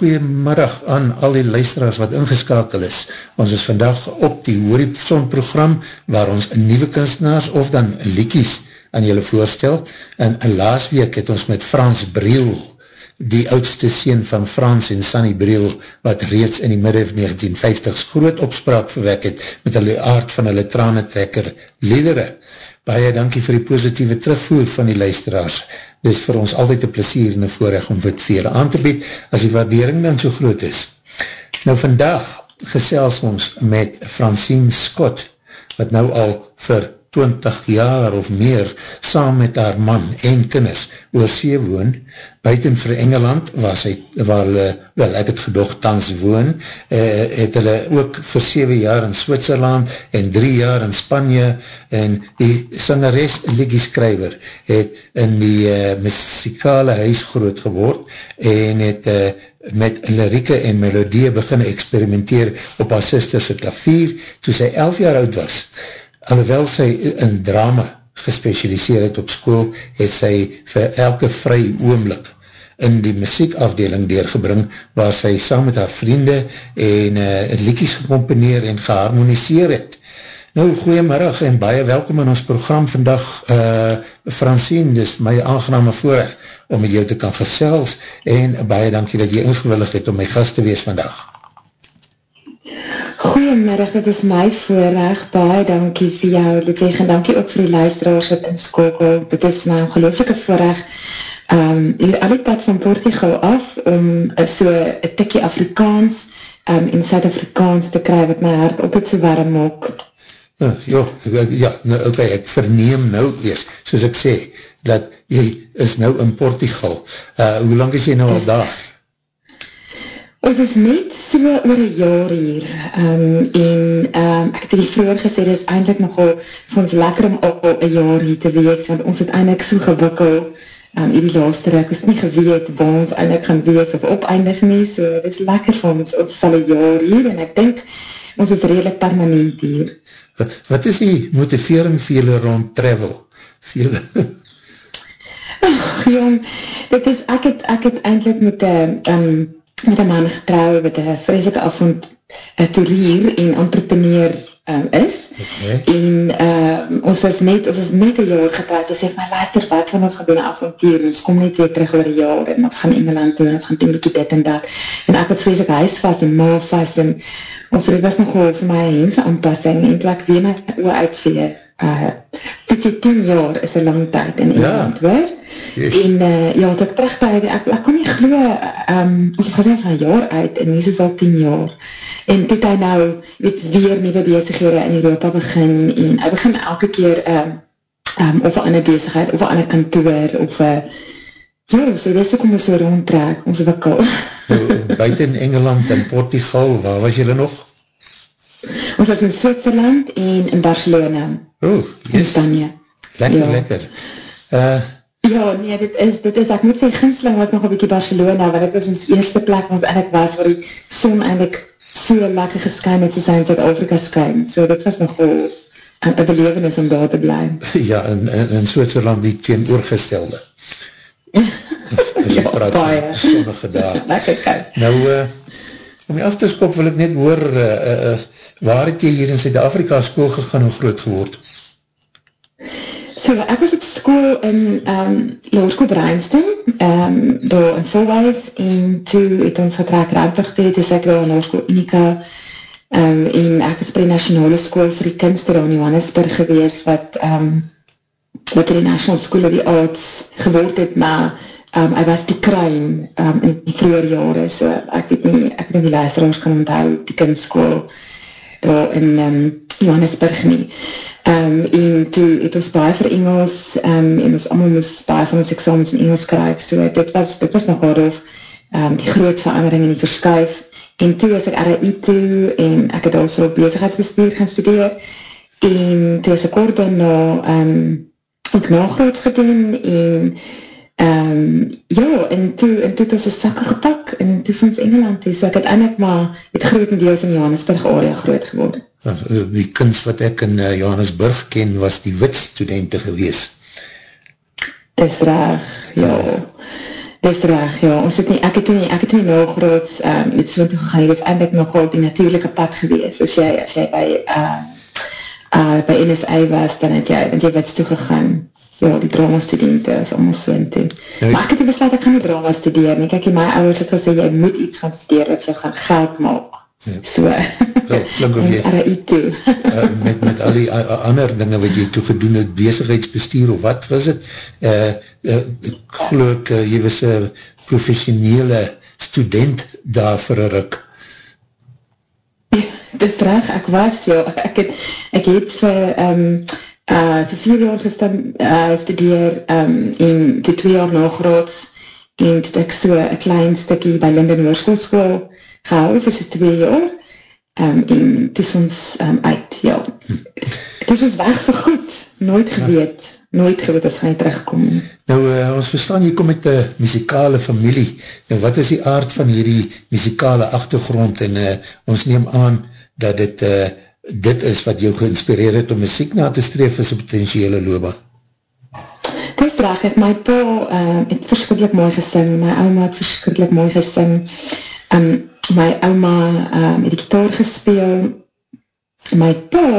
goeiemiddag aan al die luisteraars wat ingeskakel is. Ons is vandag op die Horizon program waar ons nieuwe kunstenaars of dan liekies aan julle voorstel. En, laas week het ons met Frans Briel, die oudste sien van Frans en Sunny Briel, wat reeds in die midden 1950s groot opspraak verwek het met hulle aard van hulle tranentrekker ledere. Baie dankie vir die positieve terugvoer van die luisteraars. Dit is vir ons altyd een plesier en een voorrecht om dit vir julle aan te bied, as die waardering dan so groot is. Nou vandag gesels ons met Francine Scott, wat nou al vir 20 jaar of meer saam met haar man en kinders oor see woon, buiten vir Engeland, waar, sy, waar hulle, wel ek het gedoog tans woon, uh, het hulle ook vir 7 jaar in Switserland en 3 jaar in Spanje en die sangeres Liggie Skryver het in die uh, muzikale huis groot geword en het uh, met lirieke en melodie begin experimenteer op haar sisterse klavier toe sy 11 jaar oud was alhoewel sy in drama gespecialiseer het op school, het sy vir elke vry oomlik in die muziekafdeling deurgebring, waar sy saam met haar vriende en uh, liedjes gecomponeer en geharmoniseer het. Nou, goeiemiddag en baie welkom in ons program vandag, uh, Francine, dis my aangename voorrecht om met jou te kan gesels en baie dankie dat jy ingewillig het om my gast te wees vandag. Goeiemiddag, dit is my voorrecht, baie dankie vir jou, Ludwig, en dankie ook vir die luisteraars wat inskokel, dit is my ongelooflike voorrecht, um, hier al die pad van Portugal af, om um, so een tikkie Afrikaans um, en Zuid-Afrikaans te kry, wat my hart op het so warm ook. Uh, ja, ja, nou, oké, okay, ek verneem nou eers, soos ek sê, dat jy is nou in Portugal, uh, hoe lang is jy nou al daar? Ons is net so oor een jaar hier um, en um, ek het die vroeger gesê, dit is eindelijk nogal vir ons lekker om al een jaar hier te wees, want ons het eindelijk so gewikkel um, in die laatste rek, ons het nie geweet waar ons eindelijk gaan wees of opeindig nie, so dit is lekker vir ons, ons is al een jaar hier en ek denk, ons is redelijk permanent hier. Wat, wat is die motivering vir julle rond travel? Vir julle? Ach, jong, dit is, ek het, ek het eindelijk met die, um, met een man getrouw wat een vreselike afvond een toerier en entrepreneur um, is. Okay. En uh, ons is net, ons is net een jaar getrouwd. Jy sê, my luister, wat van ons gaan doen een avontuur? Ons kom net weer terug oor een jaar en ons gaan Engeland doen, ons gaan doen dit en dat. En ek het vreselike huis vast en ma vast en ons het was nogal vir my hense aanpassing en toe ek weer my oor uitveer. Uh, is 10 jaar is een lang tijd in Engeland, ja. weer. Yes. En uh, ja, dat ek terugtuig, ek, ek kon nie glo, um, ons het gezegd van jaar uit, en hier is al 10 jaar. En toe hy nou, weet, weer nieuwe bezighede in Europa begin, en hy begin elke keer, um, um, of een ander bezigheid, of een ander kantoor, of, uh, ja, so dis ek om ons so rondtrek, ons wikkel. buiten Engeland en Portugal, waar was julle nog? Ons was in Zwitserland en in Barcelona. Oh, yes. In Spanje. Lekker, ja. lekker. Uh, Ja, nee, dit is, dit is, ek moet sê, ginsling was nog een bykie Barcelona, want dit was ons eerste plek waar ons eindelijk was, waar die son eindelijk so lekker geskyn het, soos hy in Zuid-Afrika skyn. So dit was nogal een, een belevenis om daar te bly. Ja, in, in, in Zwitserland die teenoorgestelde. ja, baie. Sonnige dag. Lekker kijk. Nou, uh, om jy af te skop, wil ek net hoor, uh, uh, waar het jy hier in Zuid-Afrika school gegaan of groot geword? So, ek was op school in um, Laerskool Brainston, um, daar in Volwijs, en toe het ons getrek ruimtig te, toe ek daar in Laerskool Unica, um, en ek is by die nationale school vir die kunst daar in Johannesburg gewees, wat, um, wat in die national school of die arts geword het, maar um, hy was die kruin um, in die vroeger jare, so ek weet nie, ek weet nie die luisteraars kan onthou, die kunstschool daar in um, Johannesburg nie. Um, en toe het ons baie vir Engels um, en ons allemaal moest baie van ons examens in Engels skryf, so dit was, dit was nogal doof um, die groot verandering en die verskuif. En toe is ek RAI toe, en ek het also bezigheidsbestuur gaan studeer, en toe is ek kort daarna um, ook nagraads gedoen, en um, ja, en toe, en toe het ons een sakke gepak, en toe is ons Engeland toe, so ek het eindelijk maar het groot deels in Johannesburg area groot geworden. Die kunst wat ek in uh, Johannesburg ken, was die wit studenten gewees. Dis reg, ja. Dis reg, ja. Ons het nie, ek het nie, ek het nie nagraads um, iets so toe gegaan, dit is eindelijk nogal die natuurlijke pad gewees, as jy, as jy by, uh, uh, by NSA was, dan het jy, het jy wits toegegaan, ja, die drama studenten is allemaal so in toe. Nee. Maar ek het besluit, ek gaan nie drama studeer nie, kijk, my ouders het gesê, jy moet iets gaan studeer, dat jy gaan geld maak. Ja. So, ja, klink of jy, uh, met, met al die uh, ander dinge wat jy toe gedoen het, bezigheidsbestuur of wat was het, uh, uh, ek geloof ek, uh, jy was een professionele student daar vir een ruk. Dis reg, ek was, ja, ek het, ek het vir, um, uh, vir vier jaar gestem, uh, studeer, um, en die twee jaar nagraads, en het ek so een klein stukkie by Linden Hoorskoolschool gehou vir so twee jaar, um, en het is ons um, uit, ja. Het is ons weg vir goed, nooit geweet, nooit geweet as hy terugkom. Nou, uh, ons verstaan, jy kom met die muzikale familie, nou wat is die aard van hierdie muzikale achtergrond, en uh, ons neem aan, dat dit uh, dit is wat jou geïnspireer het om muziek na te streef as een potentiële loba? Dit vraag het, my pa uh, het verskrikkelijk mooi gesing, my oma het verskrikkelijk mooi gesing, um, my oma um, het die gitaar gespeel, my pa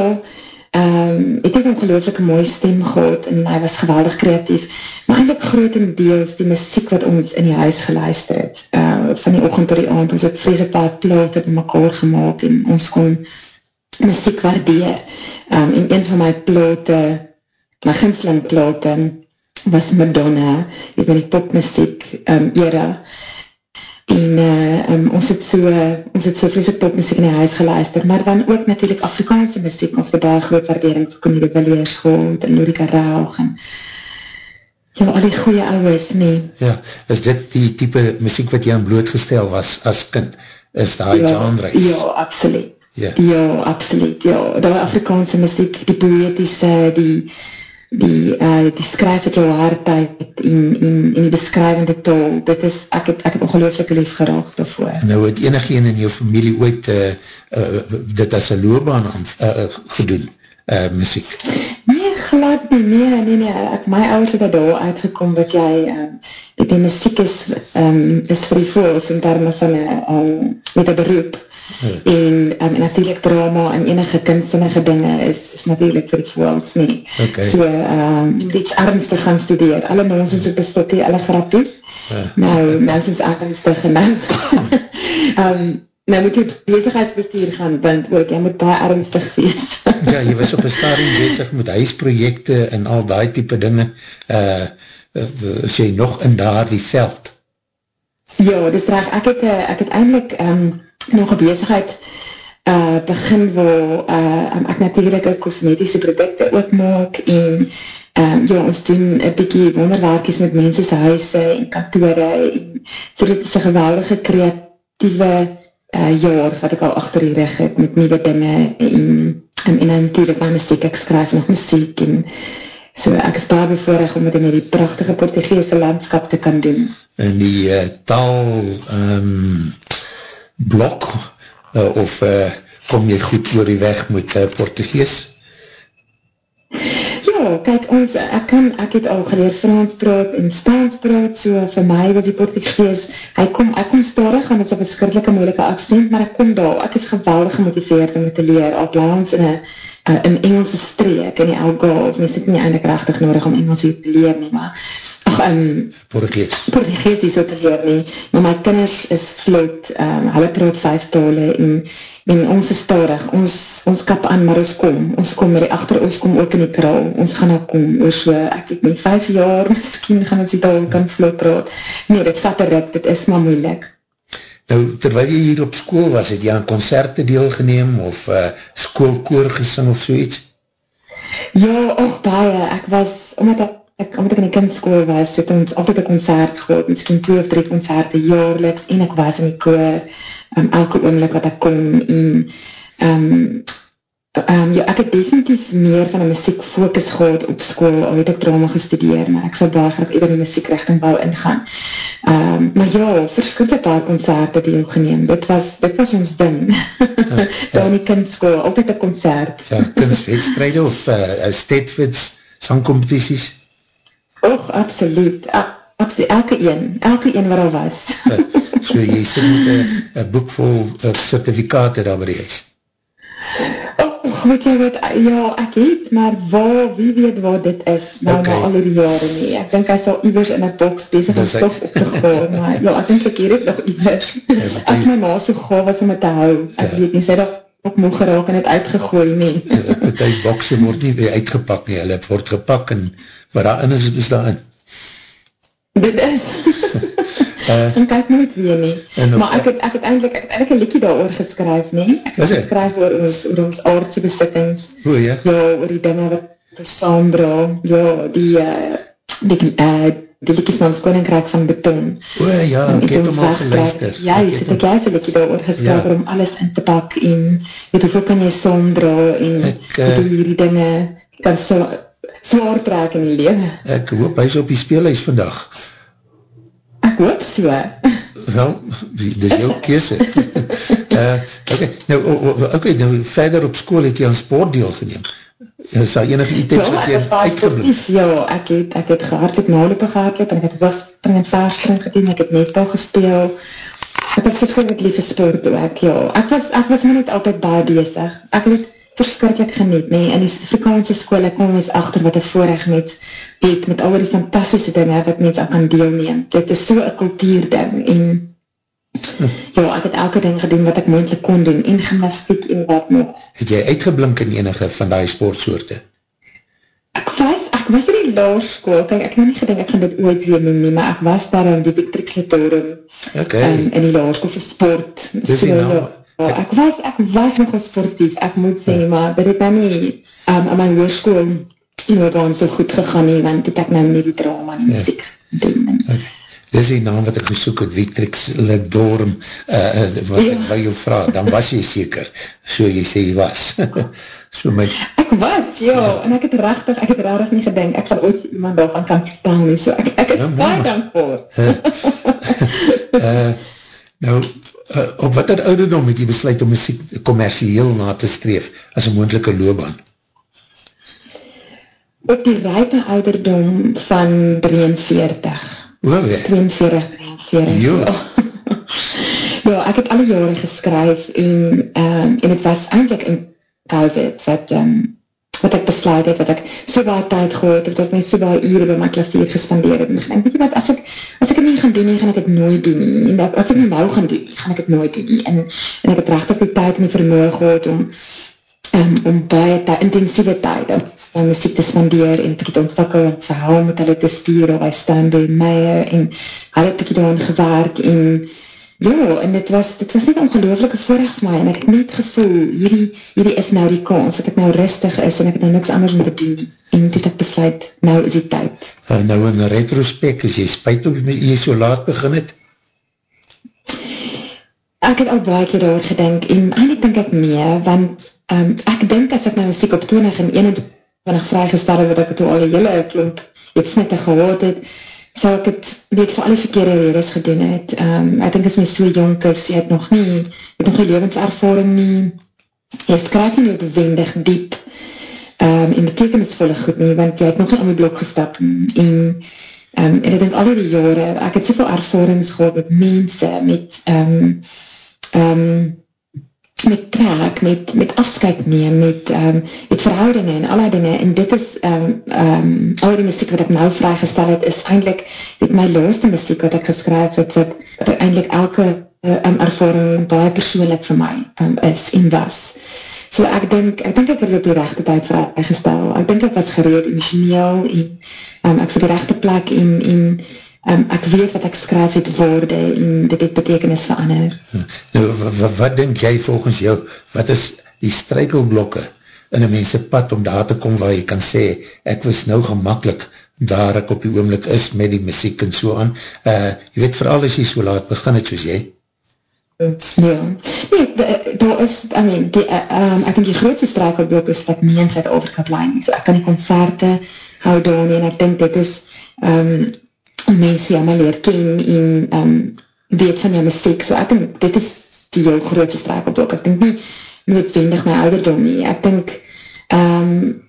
um, het ook een ongelooflijke mooie stem gehad en hy was geweldig kreatief, maar eindelijk groot en deels die muziek wat ons in die huis geluister het, uh, van die ochend tot die aand, ons het vrees een paar plaat met mekaar gemaakt en ons kon muziek waardeer. Um, en een van my plote, my ginsling plote, was Madonna, ek ben die popmuziek um, era. En uh, um, ons het so, ons het so vreeslik popmuziek in die huis geluister, maar dan ook natuurlijk Afrikaanse muziek, ons het daar groot waardering vir Connie de Villiers gehoord, en Lorika Raug, en ja, al die goeie ouwes, nee. Ja, is dit die type muziek wat jy aan blootgestel was as kind? Is daar ja, genres? Ja, absoluut. Ja. ja, absoluut, ja. Die Afrikaanse muziek, die poëtische, die, die, uh, die skryf het jou hart uit en, en, en die beskrywende tol, dit is, ek het, ek het ongelooflik lief geraak daarvoor. Nou het enig een in jou familie ooit uh, uh, dit as een loopbaan uh, uh, gedoen, uh, muziek? Nee, gelijk nie, nee, nee, nee, ek, my ouders het daar uitgekom dat jy, uh, die, die muziek is, um, is vir die voels in termen van, uh, um, met een beroep. En, um, en natuurlijk drama en enige kunstinnige dinge is, is natuurlijk vir die voels nie. Okay. So, um, iets ernstig gaan studeer. Alle mens is op bestukkie, alle grappies. Ja. Nou, mens is ernstig en nou. um, nou moet jy bezigheidsbestuur gaan, want ook, jy moet baie ernstig wees. ja, jy was op een stadium bezig met huisprojekte en al die type dinge. Uh, uh, is jy nog in daar die veld? Ja, dis reg. Ek het, uh, ek het eindelijk... Um, nog een bezigheid uh, begin waar uh, ek natuurlijk kosmetische producte ook maak en um, ja, ons doen een bykie wonderwerkies met mensense huise en kantore en so dit is een geweldige creatieve uh, jaar wat ek al achter die rug het met nieuwe dinge en, en, en natuurlijk my muziek, ek skryf nog muziek en so ek is baie bevoorig om het in die prachtige Portugese landskap te kan doen. En die uh, taal um, blok uh, of uh, kom jy goed oor die weg met uh, Portugees? Ja, kijk, ons, ek, kan, ek het al geleer Frans praat en Spaans praat, so vir my was die Portugees, hy kom, ek kom starig, en het is een beskrikkelijke moeilike accent, maar ek kom daar, ek is geweldig gemotiveerd om het te leer, al plaans in een Engelse streek, in die Algarve, mens het nie eindelijk rechtig nodig om Engels hier te leer nie, maar um, Portugees. Portugees die so te leer nie, maar my kinders is vloot, um, hulle praat vijf tale en, en ons is starig, ons, ons kap aan, maar ons kom, ons kom maar achter ons kom ook in die kraal, ons gaan nou kom, oor so, ek weet nie, vijf jaar, miskien gaan ons die taal kan vloot praat, nee, dit vat er dit is maar moeilik. Nou, terwijl jy hier op school was, het jy aan concerte deelgeneem, of uh, schoolkoor gesing of soeits? Ja, och baie, ek was, omdat ek ek, omdat ek in die kindskool was, het ons altijd een concert gehad, misschien twee of drie concerte jaarliks, en ek was in die koor, um, elke oomlik wat ek kom en um, um, ja, ek het definitief meer van die muziek focus gehad op school, al het ek drama gestudeer, maar ek sal baie graag eerder die muziekrichting wou ingaan. Um, maar ja, verskoot daar concerte deelgeneem, dit was, dit was ons ding. Ja, so in die kunstskool, altyd een concert. Ja, kunstwedstrijde of uh, stedfits, sangcompetities? Och, absoluut. absoluut. Elke een, elke een wat al was. Ja, so jy sê met een boek vol certificate daar waar jy is? weet jy wat, ja, ek het, maar waar, wie weet waar dit is, nou okay. na al die jare nie. Ek denk hy sal iwers in een box bezig om stof op te gaan, maar ja, ek denk ek hier is nog iwers. Ja, ek my ma so gaaf was om het te hou, ek ja. weet nie, sy dat ook moe geraak en het uitgegooi nie. Ja, die bokse word nie weer uitgepak nie, hulle word gepak en wat daarin is, is daarin. Dit is. Uh, en kijk nooit weer nie. En, maar ek het, ek het eindelijk, ek het eindelijk een liedje daar oor geskryf nie. Ek het geskryf oor ons, oor ons aardse besittings. O ja? Ja, oor die dinge wat te saambra. Ja, die, uh, die, uh, die liedjes ons koninkrijk van beton. O ja, en, ek het hem al geluister. Ja, jy het ek juist een liedje daar oor geskryf ja. om alles in te pak en weet hoeveel kan jy saambra en ek, uh, die, die dinge kan so, zwaar trek in die leven. Ek hoop hy is op die speelhuis vandag. Ek hoop so. Wel, dit is jou kese. uh, okay, nou, okay, nou, verder op school het jy aan sport deel geneem. Is daar enige ja, wat jy uitgebloed? Ja, ek het, ek het gehardlik nalopen gehardlik, en ek het wasspring en verspring gedien, ek het netbal gespeel. Ek het verskrikkelijk lieve sport ook, ja. Ek was, ek was my net altyd baie bezig. Ek het verskrikkelijk geniet, nee. In die Afrikaanse school, ek kom eens achter wat ek voorrecht met het met al die fantastische dinge wat mens aan kan deelneem. Dit is so een cultuurding en ja, ek het elke ding gedoen wat ek moeilijk kon doen en gymnastiek en wat nog. Het jy uitgeblink in enige van die sportsoorte? Ek was, ek was in die laarskool, kijk, ek het nie gedink ek gaan dit ooit weer noem nie, maar ek was daar in die Victrix-letorum okay. um, in die laarskool vir sport. Dis so, nou, ja, ek was, ek was nogal sportief, ek moet sê, maar dit het nou nie um, in my hoerskool loopbaan so goed gegaan nie, want het ek nou nie die drama en muziek ja. doen. Dit is die naam wat ek gesoek het, Victrix Ledorm, uh, wat ja. ek by jou vraag, dan was jy seker, so jy sê jy was. so my... Ek was, ja, ja, en ek het rechtig, ek het rechtig nie gedink, ek gaan ooit iemand daarvan kan verstaan nie, so ek, ek is ja, baie dankvoor. uh, nou, uh, op wat er ouderdom het jy besluit om muziek commercieel na te streef, as een moendelike loopbaan? op die rijpe ouderdom van 43. Wow, ja. 42, 43. Jo. ja, ek het alle jare geskryf en, um, en het was eindelijk in COVID wat, um, wat ek besluit het, wat ek so baie tyd gehad het, wat my so baie uren by my klavier gespandeer het. En ek denk, weet jy wat, as ek, as ek het nie gaan doen nie, gaan ek het nooit doen nie. En dat, as ek nie nou gaan doen nie, gaan ek het nooit doen nie. En, en ek het rechtig die tyd en die vermoe gehad om, um, om baie tyd, intensieve tyd, om my muziek te spandeer en ek het ontwikkel en verhaal met hulle te stuur of hy staan by my en hy het ek daar gewerk en ja, en dit was, dit was net ongelooflike voorrecht vir my en ek het net gevoel, hierdie, hierdie is nou die kans, dat ek nou rustig is en ek het nou niks anders moet doen en dit het besluit, nou is die tyd. Uh, nou in retrospect, is jy spuit op jy so laat begin het? Ek het al baie keer daar gedink en eindelijk denk ek nie, want um, ek denk as ek my muziek op 20 en 21 wanneer vrygestel het, dat ek het al die hele klomp jetsnitte gehoord het, sal ek het weet vir alle verkeerde redes gedoen het. Um, ek denk as my so jonk is, jy het nog nie, jy het nog nie levenservaring nie, jy het krijg nie bewendig diep um, en betekenisvolle goed nie, want jy het nog nie aan my blok gestap en, um, en ek denk al die jare, ek het soveel ervarings gehad met mense, met um, um, met trek, met, met afscheid neem, met, um, met verhoudinge en allerlei dinge, en dit is, um, um, al die muziek wat ek nou vrygestel het, is eindelijk met my laaste muziek wat ek geskryf het, wat, wat eindelijk elke um, ervaring baie persoonlik vir my um, is en was. So ek denk, ek denk ek het op die rechte tijd vrygestel, ek denk ek was gereed emotioneel, en um, ek is op die rechte plek, en, en um, ek weet wat ek skryf het woorde en dit het betekenis verander. Nou, wat, wat denk jy volgens jou, wat is die strykelblokke in een mense pad om daar te kom waar jy kan sê, ek was nou gemakkelijk waar ek op die oomlik is met die muziek en so aan. Uh, jy weet vooral as jy so laat begin het soos jy. Ja, nee, daar is, I mean, die, um, ek denk die grootste strakelblok is wat nie in Zuid-Afrika blij so ek kan die concerte hou daar nie, en ek denk dit is um, mense jy my leer ken en um, weet van jou muziek, so ek denk dit is die jou grootste strakelblok, ek denk nie noodwendig my ouderdom nie, ek denk um,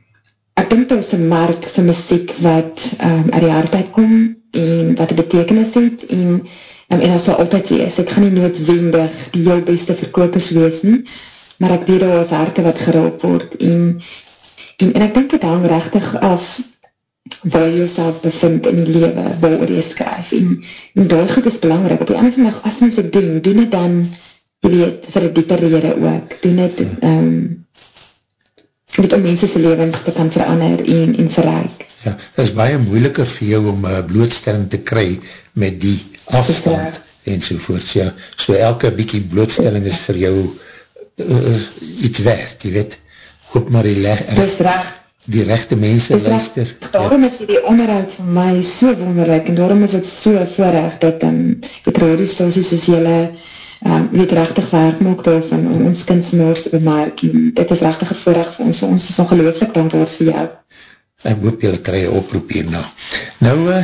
ek denk dat is een mark vir muziek wat um, uit die hardheid kom en wat die betekenis het en um, en dat sal altyd wees, ek gaan nie noodwendig die jou beste verkopers wees nie, maar ek weet al as harte wat geraak word en, en, en ek denk het hang rechtig af waar jy jouself bevind in die lewe, waar jy skryf en, en daar goed is belangrijk, op die einde van dag, as mens ek doen, doen het dan jy weet, vir die dieper rede ook, doen het um, weet om mense se levens te kan verander en, en verreik. Ja, het is baie moeiliker vir jou om uh, blootstelling te kry met die afstand en sovoorts, ja. So elke bykie blootstelling is vir jou uh, iets werd, jy weet. Hoop maar die, recht, die rechte mense luister. Daarom ja. is die onderhoud van my so wonderlik en daarom is het so voorrecht dat um, het radiostasies is jylle um, weet rechtig werk maak daarvan om ons kunstenaars te bemerk en dit is rechtig voorrecht vir ons, ons is ongelooflik dankbaar vir jou. Ek hoop jylle krij oproep hierna. Nou, uh,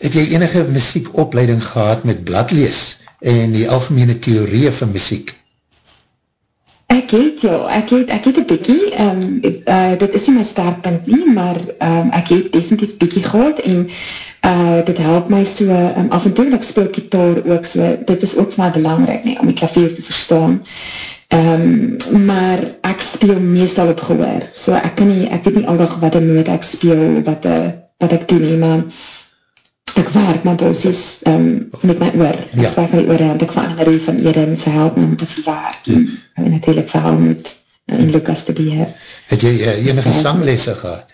het jy enige muziekopleiding gehad met bladlees en die algemene theorie van muziek? Ek het, ja, ek het, ek het een bykie, um, uh, dit is nie my sterkpunt nie, maar um, ek het definitief bykie gehad en uh, dit help my so, um, af en toe, ek speel kitaar ook so, dit is ook maar belangrijk nie, om die klavier te verstaan. Um, maar ek speel meestal op gehoor, so ek kan nie, ek weet nie aldag wat een noot ek speel, wat, uh, wat ek doen nie, maar ek werk my bosies um, met my oor, ja. spreek my oor en ek verander die van Eden, sy help my om te verwerk ja. en natuurlijk vir Helmut en Lucas te beheer. Het jy uh, enige ja. sanglese gehad?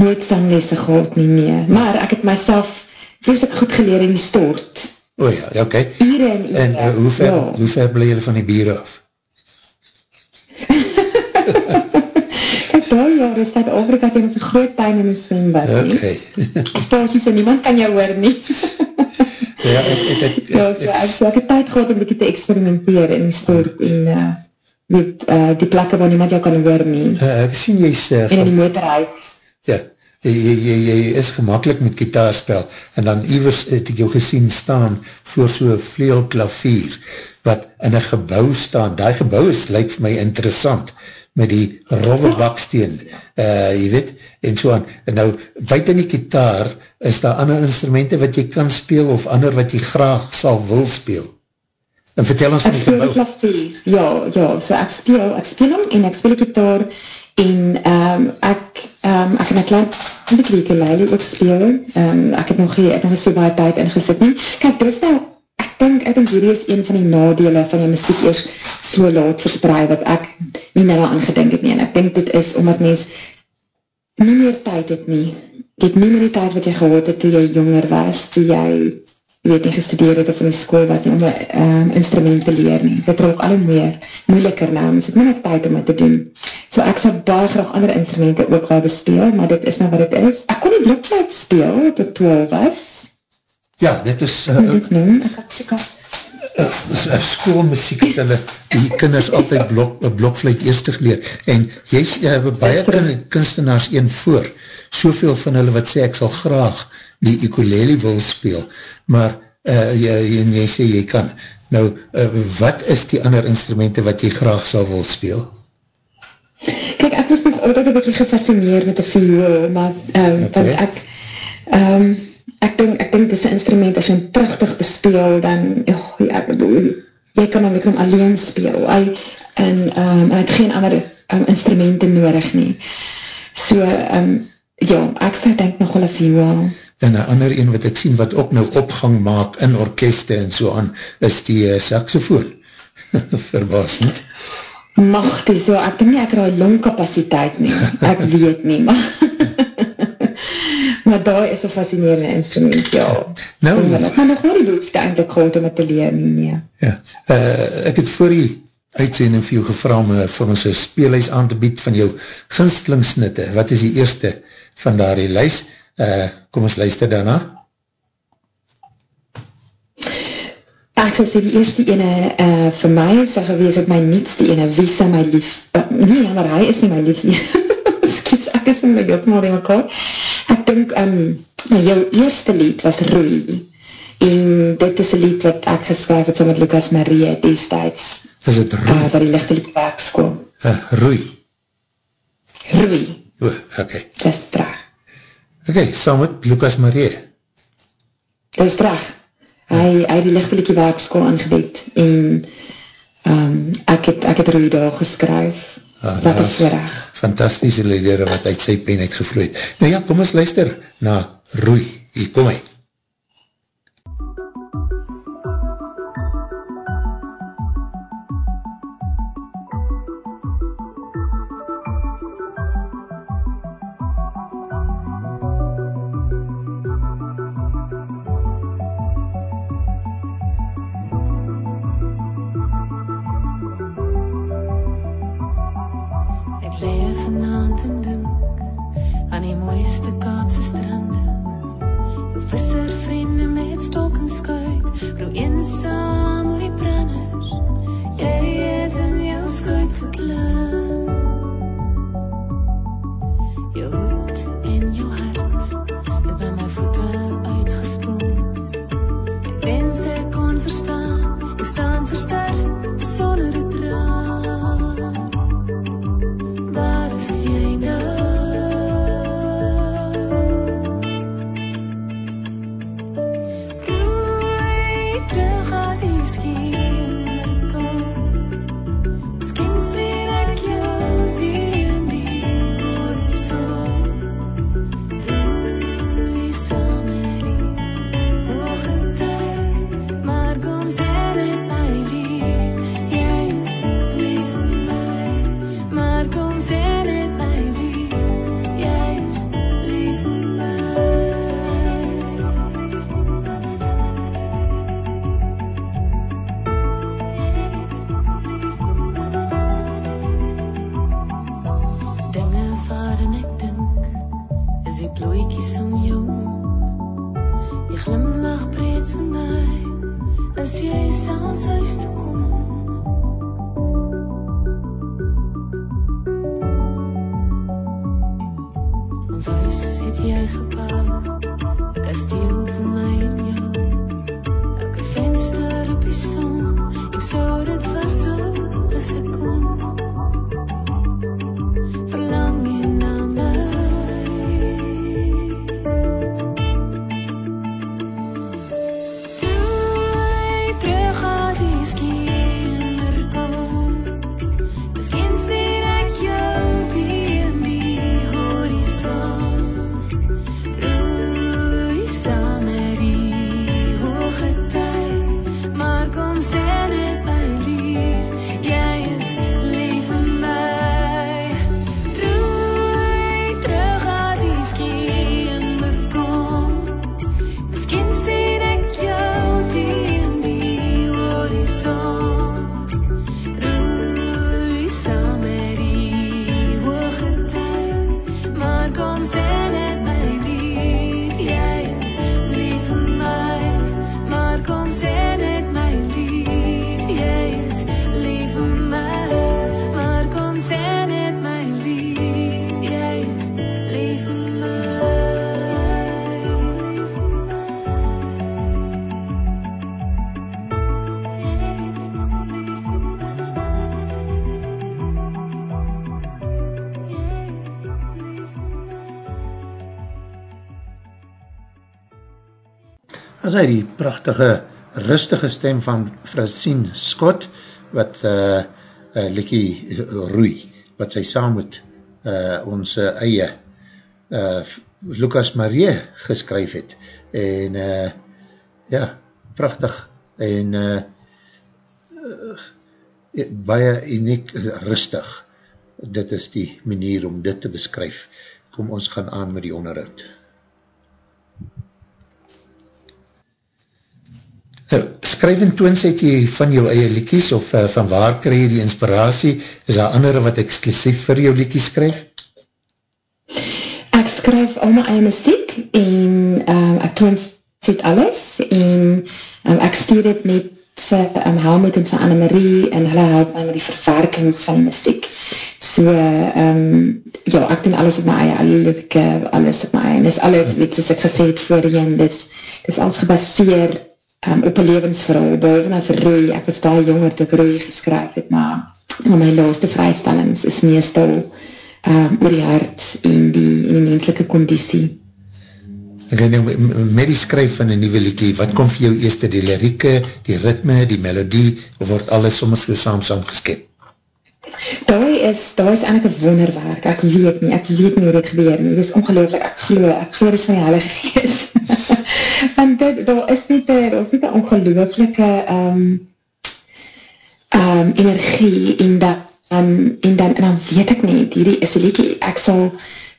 Nooit sanglese gehad nie, nee. Maar ek het myself vreselik goed geleer in die stort. O oh ja, oké. Okay. Ure en ure. En uh, hoe ver, ja. hoe ver bly jy van die bier af? daai jare Suid-Afrika het ons 'n groot tuin in die swembad nie. Okay. Spasies en niemand kan jou hoor nie. ja, ek ek ek ja, so, ek so ek het tyd gehad om bietjie te eksperimenteer in die sport en uh met uh die plekke waar niemand jou kan hoor nie. Uh, ek sien jy's uh, in die motorhuis. Ja. Jy, jy, jy is gemakkelijk met gitaarspel en dan iwers het ek jou gesien staan voor so'n vleelklavier wat in een gebouw staan. Die gebouw is, lyk vir my interessant met die rove baksteen, uh, jy weet, en so aan. En nou, buiten die kitaar, is daar ander instrumenten wat jy kan speel, of ander wat jy graag sal wil speel? En vertel ons van die gebouw. Ek speel klavier, ja, ja, so ek speel, ek speel hom, en ek speel die kitaar, en um, ek, um, ek het een klein, een beetje die ukulele ook speel, um, ek het nog geen, ek nog so baie tijd ingesit nie. Kijk, dit is nou, ek denk, ek denk hierdie is een van die nadele van die muziek eers so laat verspreid, wat ek nie nou aan gedink het nie, en ek denk dit is omdat mens nie meer tyd het nie, jy het nie meer die tyd wat jy gehad het toe jy jonger was, toe jy weet nie gestudeer het of in die school was nie, om een um, instrument te leer nie, dit raak al meer moeiliker nou, mens het meer tyd om het te doen, so ek sal baie graag andere instrumenten ook wel bespeel, maar dit is nou wat het is, ek kon die blokfluit speel, tot ek 12 was, ja, dit is uh, ek, ek het seker uh, schoolmuziek het hulle die kinders altyd blok, blokvluit eerste geleer en jy uh, baie kunstenaars een voor soveel van hulle wat sê ek sal graag die ukulele wil speel maar uh, jy, en jy sê jy kan nou uh, wat is die ander instrumenten wat jy graag sal wil speel? Kijk ek was een beetje gefascineerd met die viool maar um, okay. ek um, ek denk, ek denk dis een instrument, as jy hom prachtig bespeel, dan, oh, ja, bedoel, jy kan hom, ek hom alleen speel, en, um, en ek het geen ander um, instrumenten nodig nie. So, um, ja, ek sê, denk nog wel een viool. En een ander een wat ek sien, wat ook nou opgang maak in orkeste en so aan, is die uh, saxofoon. Verbaasend. Mag die so, ek denk nie, ek raai longkapasiteit nie, ek weet nie, maar maar daar is een fascinerende instrument, ja. Nou, maar nog nie die behoefte eindelijk groot om het te leer nie, nee. Ja, uh, ek het voor die uitsending vir jou gevra om uh, vir ons een speelhuis aan te bied van jou ginstlingsnitte. Wat is die eerste van daar die lys? Uh, kom ons luister daarna. Ek sal sê die eerste ene uh, vir my sal gewees het my nietste ene, wie sal my lief, uh, nee, maar hy is nie my lief nie. Excuse, ek is nie my jok maar in mekaar. Ek dink, um, jou eerste lied was Roei, en dit is een lied wat ek geskryf het so met Lucas Marie destijds. Is het Roei? Uh, waar die lichte lied werkskool. Uh, roei. Roei. O, ok. Dit is terug. Ok, saam met Lucas Marie. Dit is terug. Hy, hy die lichte liedje werkskool aangebied en um, ek, het, ek het Roei daar geskryf. Ah, dat is voorrecht. Fantastische liedere wat uit sy pen uitgevloeid. Nou ja, kom ons luister na Roei. Hier kom hy. As hy die prachtige, rustige stem van Francine Scott, wat uh, uh, Likkie Roei, wat sy saam met uh, ons uh, eie uh, Lucas Marie geskryf het, en uh, ja, prachtig, en uh, uh, baie uniek, rustig, dit is die manier om dit te beskryf, kom ons gaan aan met die onderhoud. Nou, skryf en toons het jy van jou eie liekies of uh, van waar krijg jy die inspiratie? Is daar andere wat exclusief vir jou liekies skryf? Ek skryf al my eie muziek en um, ek toon sit alles en um, ek stuur dit net vir um, Helmut en vir Annemarie en hulle help my met die verwerking van die muziek. So, um, ja, ek doen alles op my eie, alle lirike, alles op my eie, en dis alles, weet soos ek gesê het voorheen, dis, dis alles gebaseer um, op een levensverhaal, behalve na vir Roei, ek was baie jonger toe ek Roei geskryf het, maar, maar my laaste vrystellings is meestal um, oor die hart en die, en die menselike conditie. Okay, nou, met die skryf van een nieuwe liedje, wat kom vir jou eerste, die lirieke, die ritme, die melodie, of word alles soms so saam saam geskip? Daai is, daai is eindelijk een wonderwerk, ek weet nie, ek weet nie hoe dit gebeur nie, dit is ongelooflik, ek glo, ek glo dit van die heilige geest. Want dit, daar is niet, daar is niet een ongelooflike um, um, energie en dat, um, en dan, en dan weet ek nie, hierdie is die liedje, ek sal,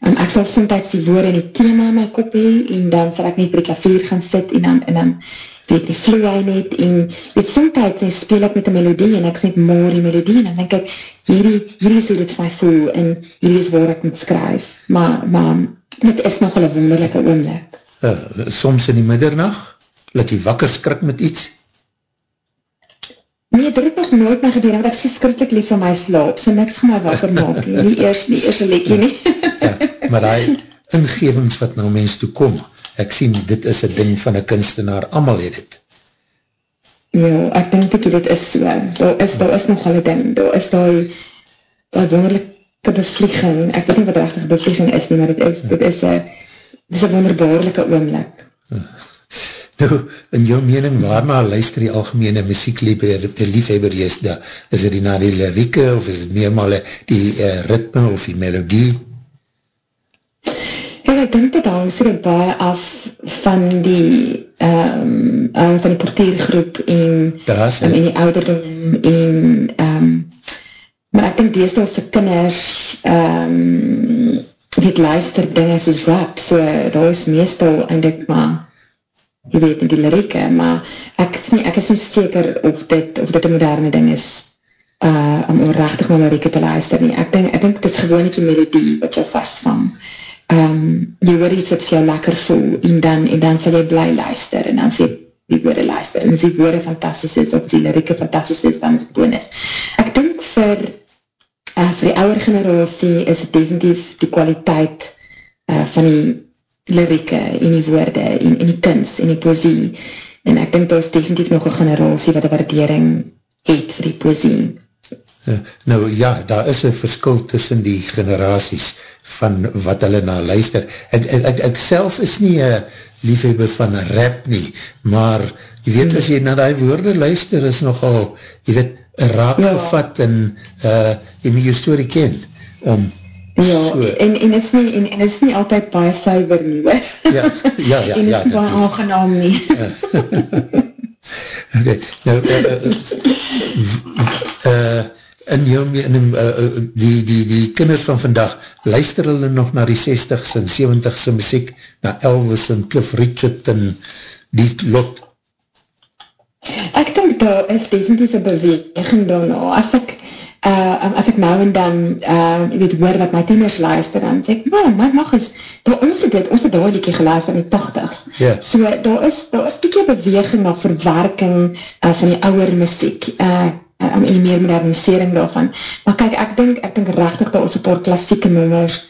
um, ek sal somtijds die woorde en die thema in my kop hee, en dan sal ek nie vir die klavier gaan sit, en dan, en dan weet die vloe hy net, en weet somtijds, en speel ek met die melodie, en ek sê net maar die melodie, en dan denk ek, hierdie, hierdie is hoe dit vir my voel, en hierdie is waar ek moet skryf, maar, maar, dit is nogal een wonderlijke oomlik. Uh, soms in die middernacht, laat jy wakker skrik met iets? Nee, dit het nog nooit my gebeur, want ek is skriklik lief van my slaap, so niks gaan my wakker maak, nie, eers, nie eers een lekkie nie. ja, maar die ingevings wat nou mens toe kom, ek sien, dit is een ding van een kunstenaar, amal het het. Ja, ek denk dat dit is so, daar is, daar is nogal een ding, daar is die, die wonderlijke bevlieging, ek weet nie wat rechtige bevlieging is nie, maar dit is, dit is een, dit is een wonderbaarlijke oomlik. Nou, in jou mening, waarna luister die algemene muziekliefhebber is, da, is het die na die lirieke, of is het meermale die uh, ritme of die melodie? Ja, ek denk dat hang sê baie af van die um, uh, van die portiergroep en, um, en die ouderdom en um, maar ek denk deesdaals die kinders um, het luister dinge soos rap, so daar is meestal eindelijk maar jy weet, die lirieke, maar ek nie, ek is nie seker of dit, of dit een moderne ding is uh, om oorrechtig na lirieke te luister nie. Ek denk, ek denk het is gewoon die melodie wat jy vastvang. Um, jy hoor iets wat vir jou lekker voel, en dan, en dan sal jy blij luister, en dan sê die woorde luister, en as die woorde fantastisch is, of die lirieke fantastisch is, dan is het bonus. Ek denk vir, uh, vir die ouwe generatie is het definitief die kwaliteit uh, van die lirieke en die woorde en, en die kunst en die poesie en ek denk daar is definitief nog een generatie wat een waardering het vir die poesie. Uh, nou ja, daar is een verskil tussen die generaties van wat hulle na luister. Ek, ek, ek, ek self is nie een liefhebber van rap nie, maar jy weet, as jy na die woorde luister, is nogal, jy weet, raak ja. gevat en uh, jy moet jou story ken, om Ja, so. en, en is nie, en, en is nie altyd baie suiver nie, hoor. Ja, ja, ja. en is ja, nie baie aangenaam nie. okay, nou, uh, uh, in jou mening, uh, die, die, die kinders van vandag, luister hulle nog na die 60s en 70s muziek, na Elvis en Cliff Richard en die lot? Ek denk daar is definitief een beweging daarna. As ek, uh, as ek nou en dan, uh, weet, hoor wat my tieners luister, dan sê ek, nou, maar mag is, daar ons het dit, ons het daar die geluister in die 80s. Yeah. So, daar is, daar is bykie beweging na verwerking uh, van die ouwe muziek, uh, en die meer modernisering daarvan. Maar kyk, ek denk, ek denk rechtig dat ons een paar klassieke nummers,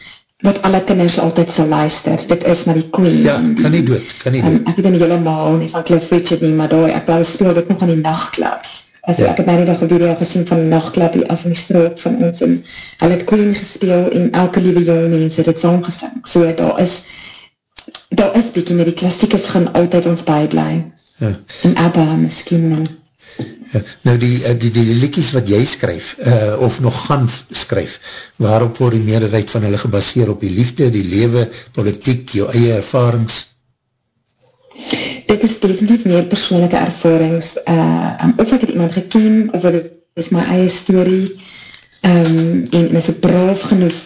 wat alle kinders altyd sal luister, dit is na die Queen. Ja, kan nie dood, kan nie dood. Um, ek weet nie helemaal nie van Cliff Richard nie, maar daar, ek blauw speel dit nog aan die nachtklap. As Ja. ek het my die dag op video gesien van die nachtklap hier af in die strook van ons en hy het Queen gespeel en elke liewe jong mens het het saamgesing. So daar is daar is bykie met die klassiekers gaan altyd ons bijblij. Ja. En ABBA miskien nou. Nou die, eh, die, die liedjies wat jy skryf, uh, of nog gaan skryf, waarop word die meerderheid van hulle gebaseer op die liefde, die lewe, politiek, jou eie ervarings? dit is definitief meer persoonlijke ervarings, uh, of ek het iemand geken, of het is my eie story, um, en, as ek braaf genoeg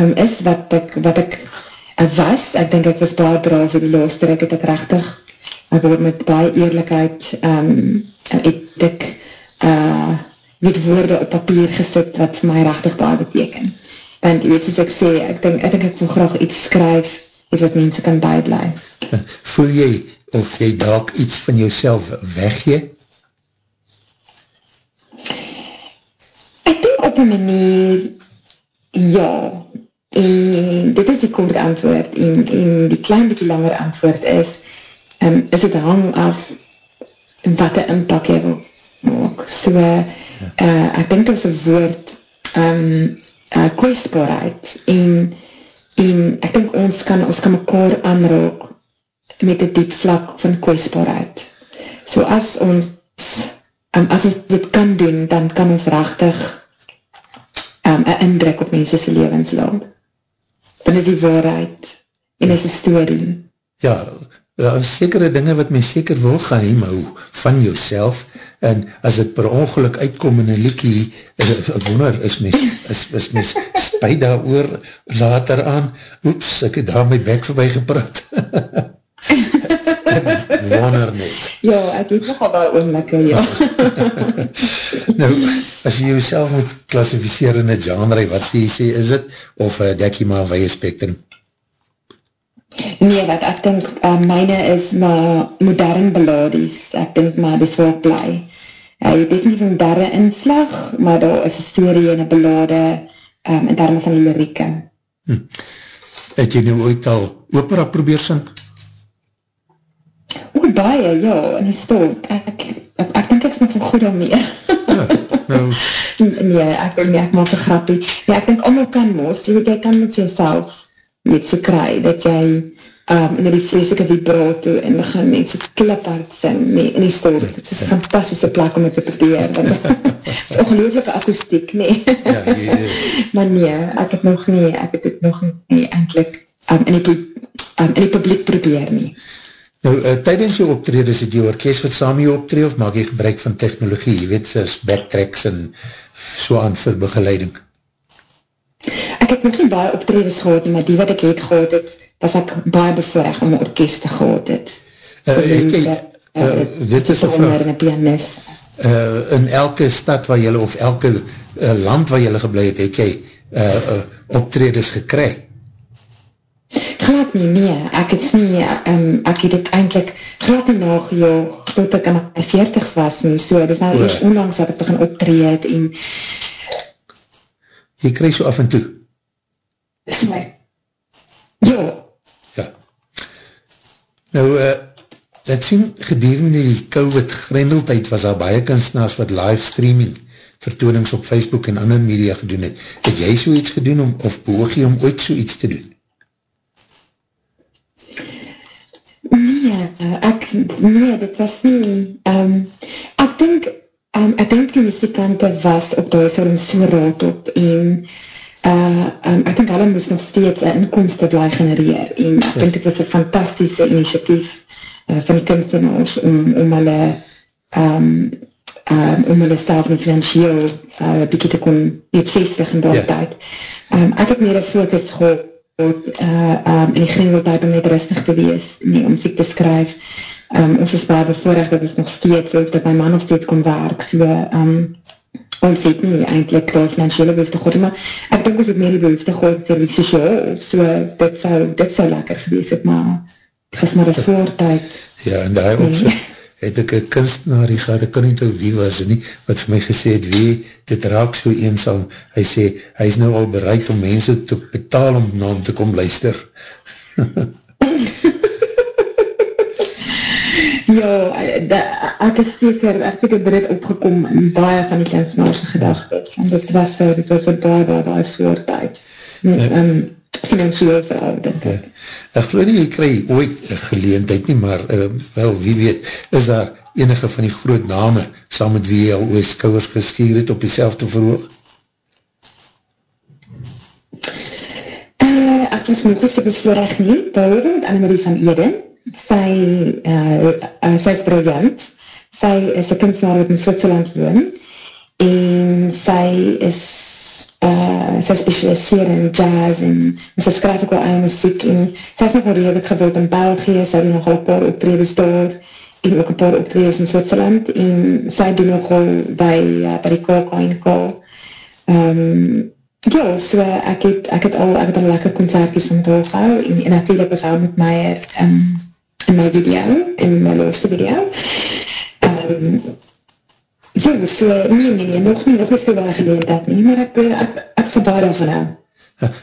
um, is, wat ek, wat ek uh, was, ek denk ek was baie braaf in die laaste ek het ek rechtig, ek word met baie eerlijkheid, um, en het ek uh, op papier gesit wat mij my rechtig baar beteken. Want weet soos ik sê, ik denk, ek, denk, ek wil graag iets skryf, iets wat mensen kan bijblijven. Voel jy of je dalk iets van jouself wegje? Ik denk op een manier, ja, en dit is die kort antwoord en, en die klein beetje langer antwoord is, um, is het hang af wat die impak jy wil maak. So, uh, ek denk dat is een woord um, uh, kwestbaarheid, en, en ek denk ons kan, ons kan mekaar aanraak met die diep vlak van kwestbaarheid. So as ons, um, as ons dit kan doen, dan kan ons rechtig um, een indruk op mensense levensland. Dan is die waarheid en is die story. Ja, daar is sekere dinge wat my seker wil geheim hou van jouself en as het per ongeluk uitkom in een liekie uh, wonder, is my, is, is my spijt daar oor later aan, oeps, ek het daar my bek voorbij gepraat. wonder net. Ja, ek het nogal daar oorlikke, ja. nou, as jy jouself moet klassificeer in een genre, wat jy sê, is het, of uh, dek jy maar van jy spectrum? Nee, wat ek denk, uh, myne is maar modern beladies, ek denk maar, dis wel blij. Uh, jy het nie van derre inslag, maar daar is een story en een belade um, in termen van die lirieke. Hm. Het jy nou ooit al opera probeer sing? O, baie, ja, in die stort. Ek, ek, ek, denk ek is nog wel goed om mee. ja, nou. Nee, ek, nee, ek maak een grappie. Nee, ek denk, allemaal kan moos, jy weet, jy kan met jyself weet so kry, dat jy um, in die vreselike vibrato en dan gaan mense kliphard sing nee, in die stort. Het is een fantastische plek om het te probeer. ongelooflijke akoestiek, nee. ja, nee, nee. Maar nee, ek het nog nie, ek het het nog nie eindelijk um, in, die, um, in die publiek probeer nie. Nou, uh, tydens jou optrede, is het die orkest wat saam jou optrede, of maak jy gebruik van technologie, jy weet, soos backtracks en so aan vir begeleiding? Ek het nog nie baie optredes gehad, maar die wat ek het gehad het, was ek baie bevoorrecht om een orkest te gehad het. Uh, het jy, uh, dit is een vraag. Een uh, in elke stad waar jylle, of elke uh, land waar jylle geblei het, het jy uh, uh, optredes gekry? glad nie, nee, ek het nie, um, ek het het eindelijk glad nie nog, joh, tot ek in my 40 was nie, so, dit is nou eerst onlangs dat ek begin optreed en... Jy krijg so af en toe? Dis my. Ja. Ja. Nou, uh, het sien, gedurende die COVID-grendeltijd was daar baie kunstenaars wat livestreaming vertoonings op Facebook en ander media gedoen het. Het jy so iets gedoen om, of behoog jy om ooit so iets te doen? Nee, ek, nee, dit was nie, um, ek denk, um, ek denk die muzikante was op die film so raad op en uh, um, ek denk hulle moes nog steeds een inkomst bly genereer en ek denk dit was een fantastische initiatief uh, van kunstenaars om, om hulle um, um, om hulle self en financieel uh, bykie te kon iets vestig in die yeah. tijd. Um, ek het meer een focus gehad uh, um, in die grendeltijd om net rustig te wees, nie om ziek te skryf. Um, ons is baie bevoorrecht dat ons nog steeds, so dat my man nog steeds kon werk, so um, ons het nie eindelijk daar financiële behoefte gehad, maar ek denk ons het meer die behoefte gehad vir die sociaal, so dit sou, dit sou lekker gewees het, maar het was maar een voortijd. Ja, en daar opzicht, nee het ek een kunstenaar gehad, ek kan nie toe wie was nie, wat vir my gesê het, wie, dit raak so eensam, hy sê, hy is nou al bereid om mense te betaal om na hom te kom luister. ja, de, ek is seker, ek het bereid opgekom in baie van die kunstenaarse gedachte, en dit was so, dit was een baie, baie, baie voortijd. Met, ja. um, financieel verhoud, denk ek. Ja. Ek geloof nie, jy krij ooit geleendheid nie, maar uh, wel, wie weet, is daar enige van die groot name, saam met wie jy al ooit skouwers geskier het op jyself te verhoog? Uh, ek was my goedste besvoorrecht nie, daar met Annemarie van Eden, sy, uh, uh, sy is briljant, sy is een kunstenaar wat in Zwitserland woon, en sy is uh, sy specialiseer in jazz en, en sy skryf ook wel eie muziek en sy is nog wel redelijk gewild in België, sy doen nogal een paar optredes daar en ook een paar optredes in Zwitserland. En sy doen nogal by, uh, by die KKNK um, ehm, ja, so ek het, ek het al, ek het al lekker concertjes van daar gehou en, en natuurlijk was hy met my um, in my video, in my laatste video um, so, so, nee, nee, nee, nog nie, nog nie so waar geleerd dat nie, maar ek, ek, ek verbaar daarvan aan.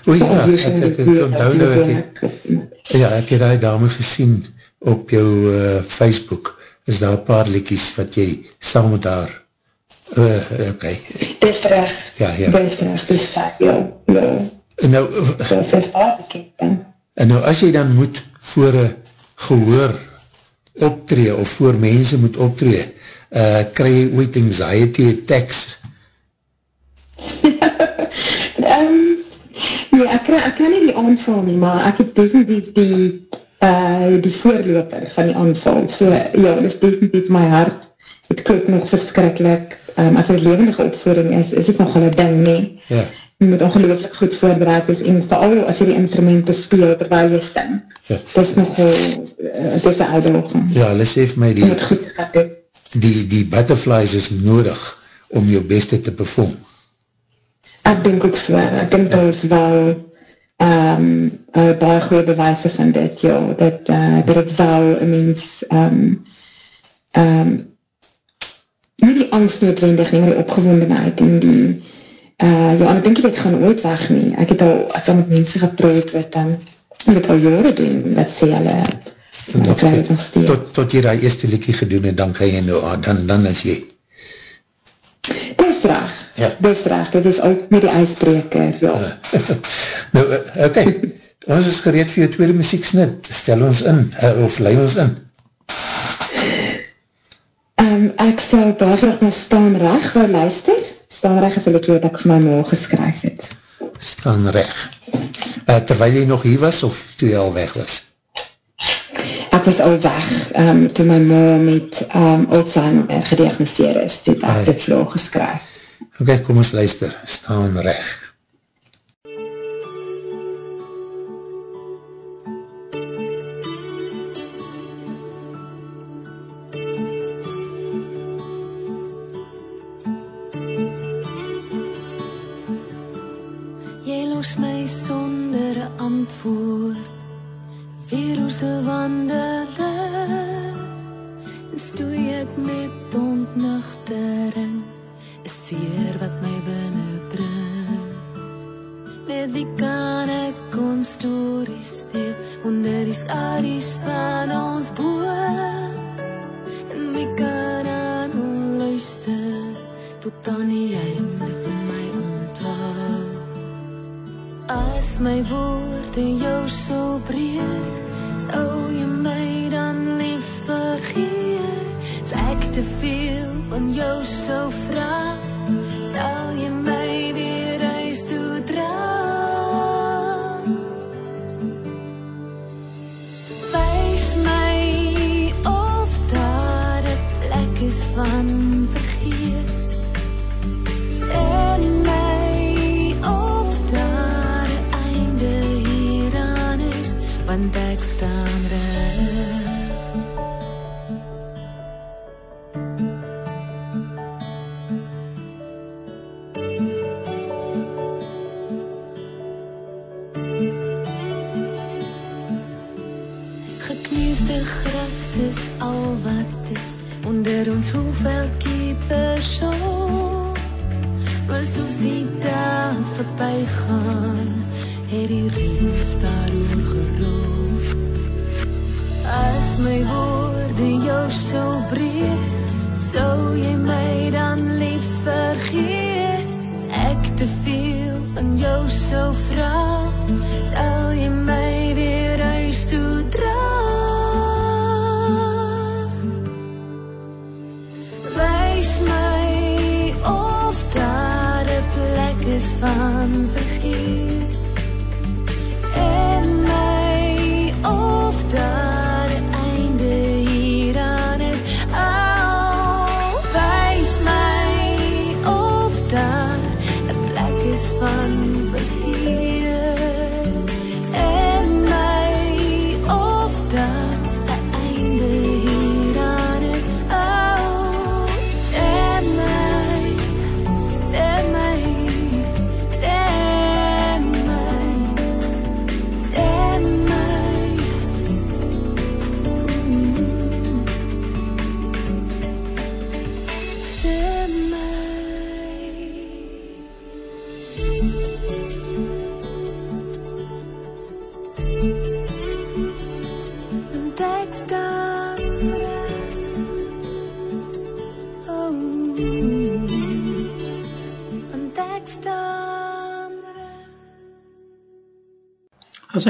O ja, ek, ek, ek, ek onthou nou, ek ja, ek het die dame gesien op jou uh, Facebook, is daar paar liedjes wat jy saam met haar, uh, ok. Dis terug, Ja, ja. dis terug, dis terug, ja, ja. En nou, en nou as jy dan moet voor een gehoor optree, of voor mense moet optree, uh, kry jy ooit anxiety attacks, Um, nee, ek ek kry nie die aanval nie, maar ek het definitief die, uh, die voorloper van die aanval. So, ja, dit is definitief my hart. Het klop nog verskrikkelijk. Um, as er levendige opvoering is, is het nogal een ding, nee. Ja. Je moet ongelooflijk goed voorbereid wees en vooral as jy die instrumenten speel terwijl jy sing. Ja. Dit is nogal, uh, het is een uitdaging. ja, hulle sê vir my Je die, die, die butterflies is nodig om jou beste te perform. Ek denk ook so, ek denk dat ons wel um, uh, baie goeie bewijse van dit, ja, dat, uh, dat het wel een mens um, um, nie die angst noodwendig nie, maar die opgewondenheid en die uh, ja, en ek denk dit gaan ooit weg nie. Ek het al, ek het al met mense geproot wat um, dit al jare doen, dat sê hulle ek kry dit nog steeds. tot, tot jy die eerste liekie gedoen het, dan kan jy nou, ah, dan, dan is jy. Dis reg, Ja. dis reg, dit is ook met die ijsbreker, ja. nou, uh, ok, ons is gereed vir jou tweede muzieksnit, stel ons in, uh, of lei ons in. Um, ek sal baie graag na Staan Reg wou luister. Staan Reg is een liedje wat ek vir my ma geskryf het. Staan reg. Uh, terwijl jy nog hier was, of toe jy al weg was? Ek was al weg um, toe my ma met um, Alzheimer gediagnoseer is. Toe het ek dit vir geskryf. Ok, kom ons luister, staan reg. Die dag verbygaan, het die reën daaroor gerol. As my woorde jou sou breek, sou jy my dan liefs vergeet. Ek te veel van jou sou vra, plek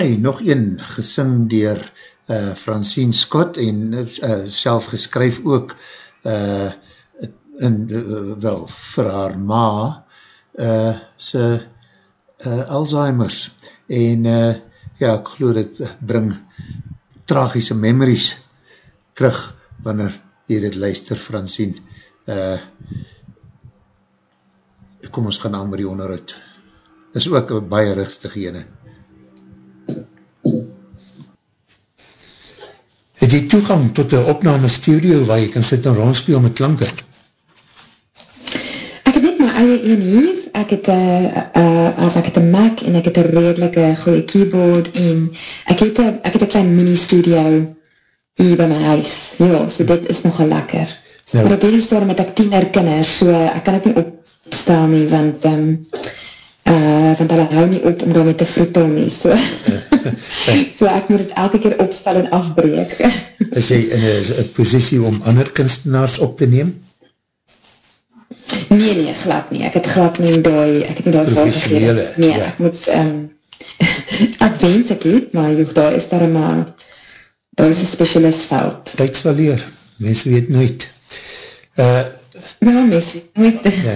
hy nog een gesing dier uh, Francine Scott en uh, self geskryf ook uh, in, uh, wel, vir haar ma uh, sy uh, Alzheimer's. En uh, ja, ek geloof dit bring tragische memories terug wanneer jy dit luister Francine. Uh, kom ons gaan aan met die onderhoud. Is ook een baie rugstige ene Het jy toegang tot die opname studio waar jy kan sit en rondspeel met klanken? Ek het net my eie een hier, ek het een uh, ek het een Mac en ek het een redelike goeie keyboard en ek het een, ek het een klein mini studio hier by my huis. Ja, so dit is nogal lekker. Nou. Maar op hierdie storm het ek tiener kinders, so ek kan het nie opstel nie, want um, uh, want hulle hou nie op om daarmee te vroetel nie, so so ek moet het elke keer opstel en afbreek. Is jy in een positie om ander kunstenaars op te neem? Nee, nee, glad nie. Ek het glad nie die, ek het nie die Professionele. Nee, ja. ek moet, um, ek wens ek het, maar joh, daar is daar maar, daar is een specialist veld. Tyd sal leer, mense weet nooit. Uh, Ja, mense, nooit. ja.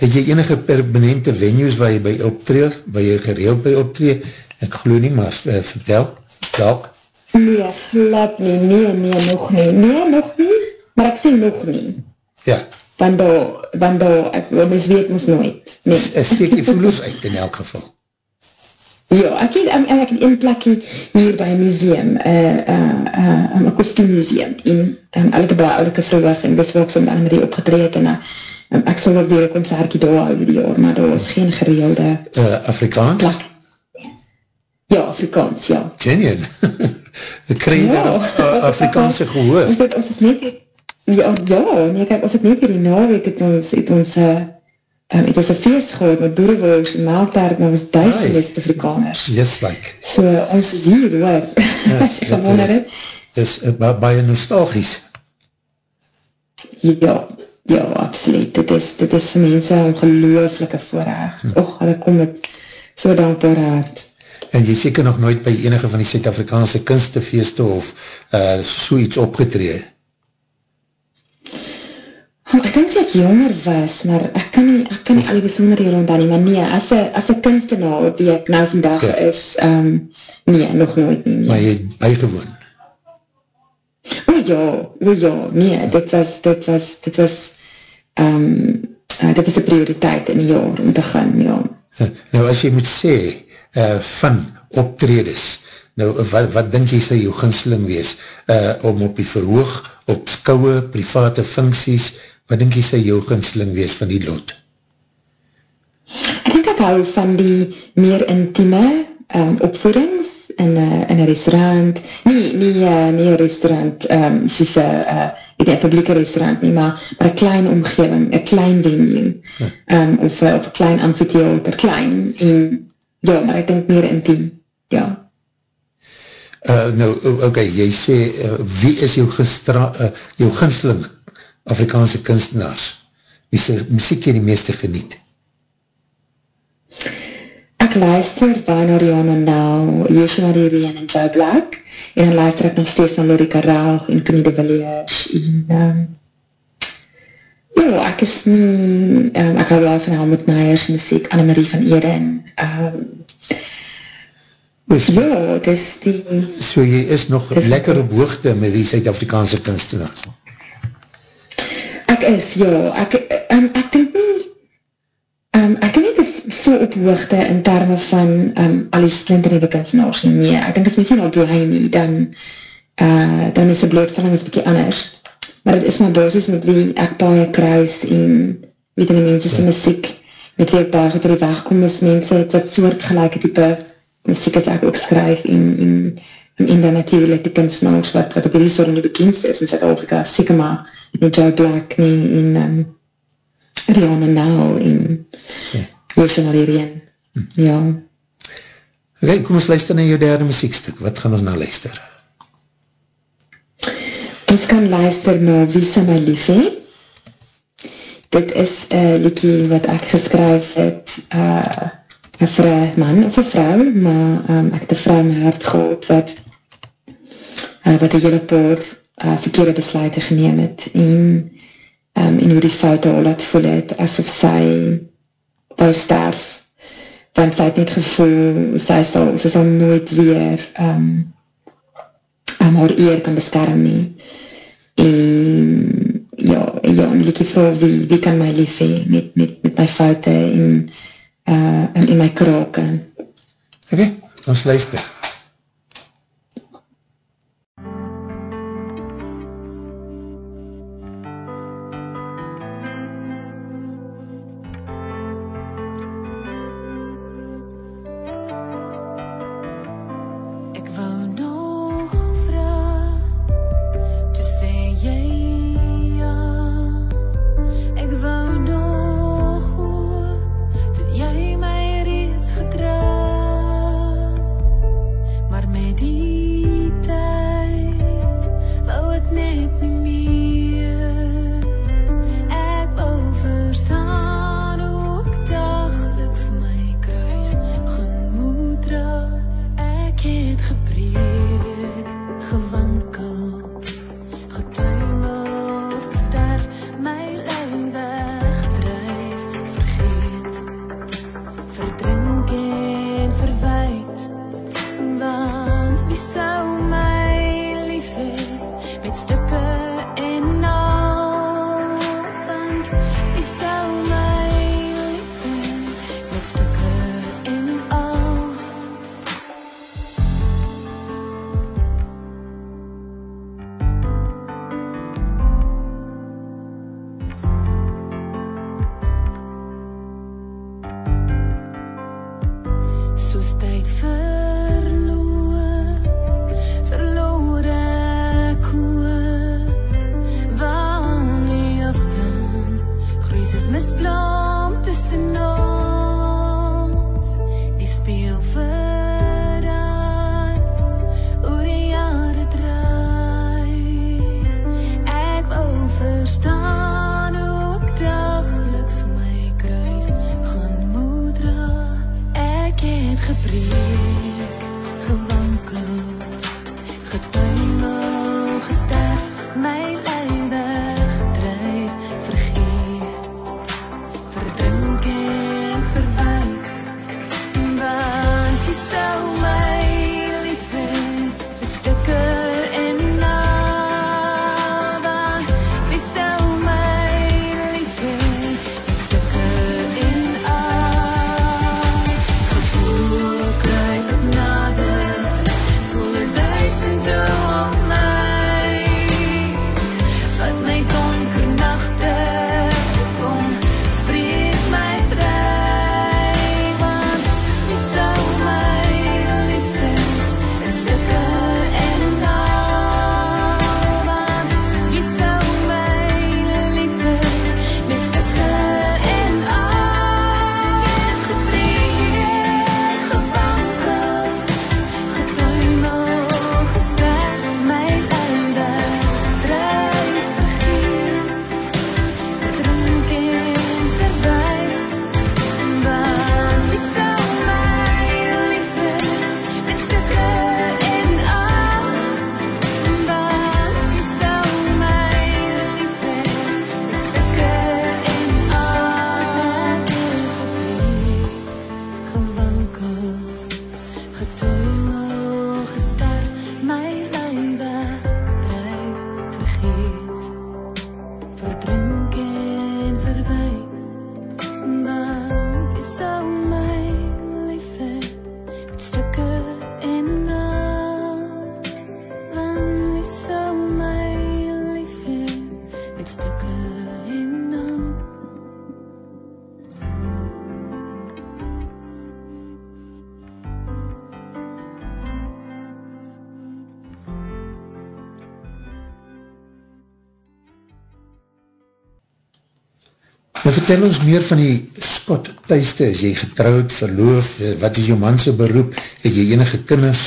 Het jy enige permanente venues waar jy by optree, waar jy gereeld by optree? Ek glo nie, maar uh, vertel, dalk. Nee, glad nie, nee, nee, nog nie. Nee, nog nie, maar ek sê nog nie. Ja, Want daar, want daar, ek, mens weet ons nooit. Nee. steek jy voelers uit in elk geval. Ja, ek het, um, ek het een plekje hier by een museum, uh, uh, uh, een kostuummuseum, en um, hulle het een baie oudelike verwassing, dis waar ek soms dan met die opgetreed, en uh, um, ek sal ook weer een concertje daar hou die jaar, maar daar is geen gereelde Uh, Afrikaans? plek. Ja, Afrikaans, ja. Krijg jy daar uh, Afrikaanse gehoor? Ons het, ons het net, ja, ja, nee, kijk, ons het net hier die naweek, het ons, het ons, uh, um, het ons een feest gehad met boerewoos en melktaart, en ons duisend Nice. Afrikaners. Just like. So, ons is hier, hoor. Ja, As jy gewonder het. Dis uh, ba baie nostalgies. Ja, ja, absoluut. Dit is, dit is vir mense een ongelooflike voorrecht. Hm. Och, hulle kom met so dankbaar uit. En jy seker nog nooit by enige van die Suid-Afrikaanse kunstefeeste of uh, so iets opgetree? Oh, ek denk dat ek jonger was, maar ek kan nie, ek kan nie al die besonderhede rond nie, maar nee, as een, as een kunstenaar wie ek nou vandag Ja. is, um, nee, nog nooit nie. Maar Nee. jy het bygewoon. O ja, o ja, nee, dit was, dit was, dit was, um, uh, dit was een prioriteit in die jaar om te gaan, ja. Nou as jy moet sê, uh, van optredes, nou wat, wat denk jy sal jou ginsling wees? Uh, om op die verhoog, op skouwe, private funksies, wat denk jy sal jou ginsling wees van die lot? Ek denk ek hou van die meer intieme um, opvoedings in een in 'n restaurant, nie, nie, uh, nie een restaurant, um, soos een, uh, een publieke restaurant nie, maar, maar een klein omgeving, een klein venue, um, of, of een klein amphitheater, klein, en ja, maar ek denk meer intiem, ja. Uh, nou, oké, okay, jy sê, uh, wie is jou, gestra, uh, jou ginsling Afrikaanse kunstenaars? Wie sy muziek jy die meeste geniet? Ek luister baie na Rihanna nou, Joshua Ririan en Joe Black, en dan luister ek nog steeds na Lorica Raug en Connie de Villiers, en um, ja, ek is nie, um, ek hou baie van Helmut Meyers muziek, Annemarie van Eden, um, Oes, ja, dis die, So jy is nog lekker op hoogte met die Suid-Afrikaanse kunstenaars? ek is, ja, ek, um, ek denk nie, um, ek denk dis so op hoogte in termen van um, al die splinternieuwe kunstenaars nie, nee, ek denk as mens nie al blij nie, dan, uh, dan is die blootstelling is bykie anders, maar het is my basis met wie ek baie kruis en weet in die mense sy muziek, met wie ek baie goed die weg kom, is mense het wat soortgelijke type muziek as ek ook skryf en, en, en, en dan natuurlijk die kunstenaars wat, wat op die soort die bekendste is in Zuid-Afrika, seker maar met Joe Black nie, en um, Rihanna Now en ja. Wees ja. Oké, kom eens luisteren na jou derde muziekstuk. Wat gaan we nou luister? Ons kan luister na Wie Sa Dit is een uh, wat ek geskryf het uh, vir een man of een vrou, maar um, ek het een vrou in my hart gehoord wat uh, wat een hele uh, verkeerde besluiten geneem in en, um, hoe die foute al laat voel het, asof wou sterf, want sy het net gevoel, sy sal, sy sal nooit weer um, um, haar eer kan beskerm nie. En ja, ja, en liekie vraag, wie, wie kan my lief hee, met, met, met my foute en, uh, en, en my krake. Oké, okay, ons luister. vertel ons meer van die spot puiste, is jy getrouwd, verloof, wat is jou manse beroep, het jy enige kinders?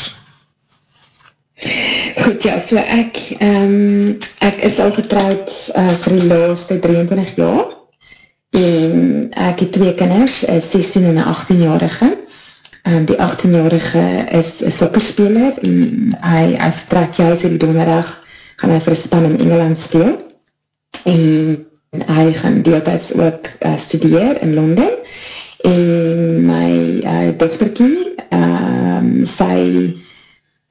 Goed ja, so ek, um, ek is al getrouwd eh, uh, vir die laaste 23 jaar. En ek het twee kinders, eh, 16 en 18-jarige. Um, ehm, die 18-jarige is een sokkerspeler. En hy, hy vertrek juist in die donderdag gaan hy vir een span in Engeland speel. En hy gaan deeltijds ook uh, studeer in Londen. En my uh, dochterkie, um, sy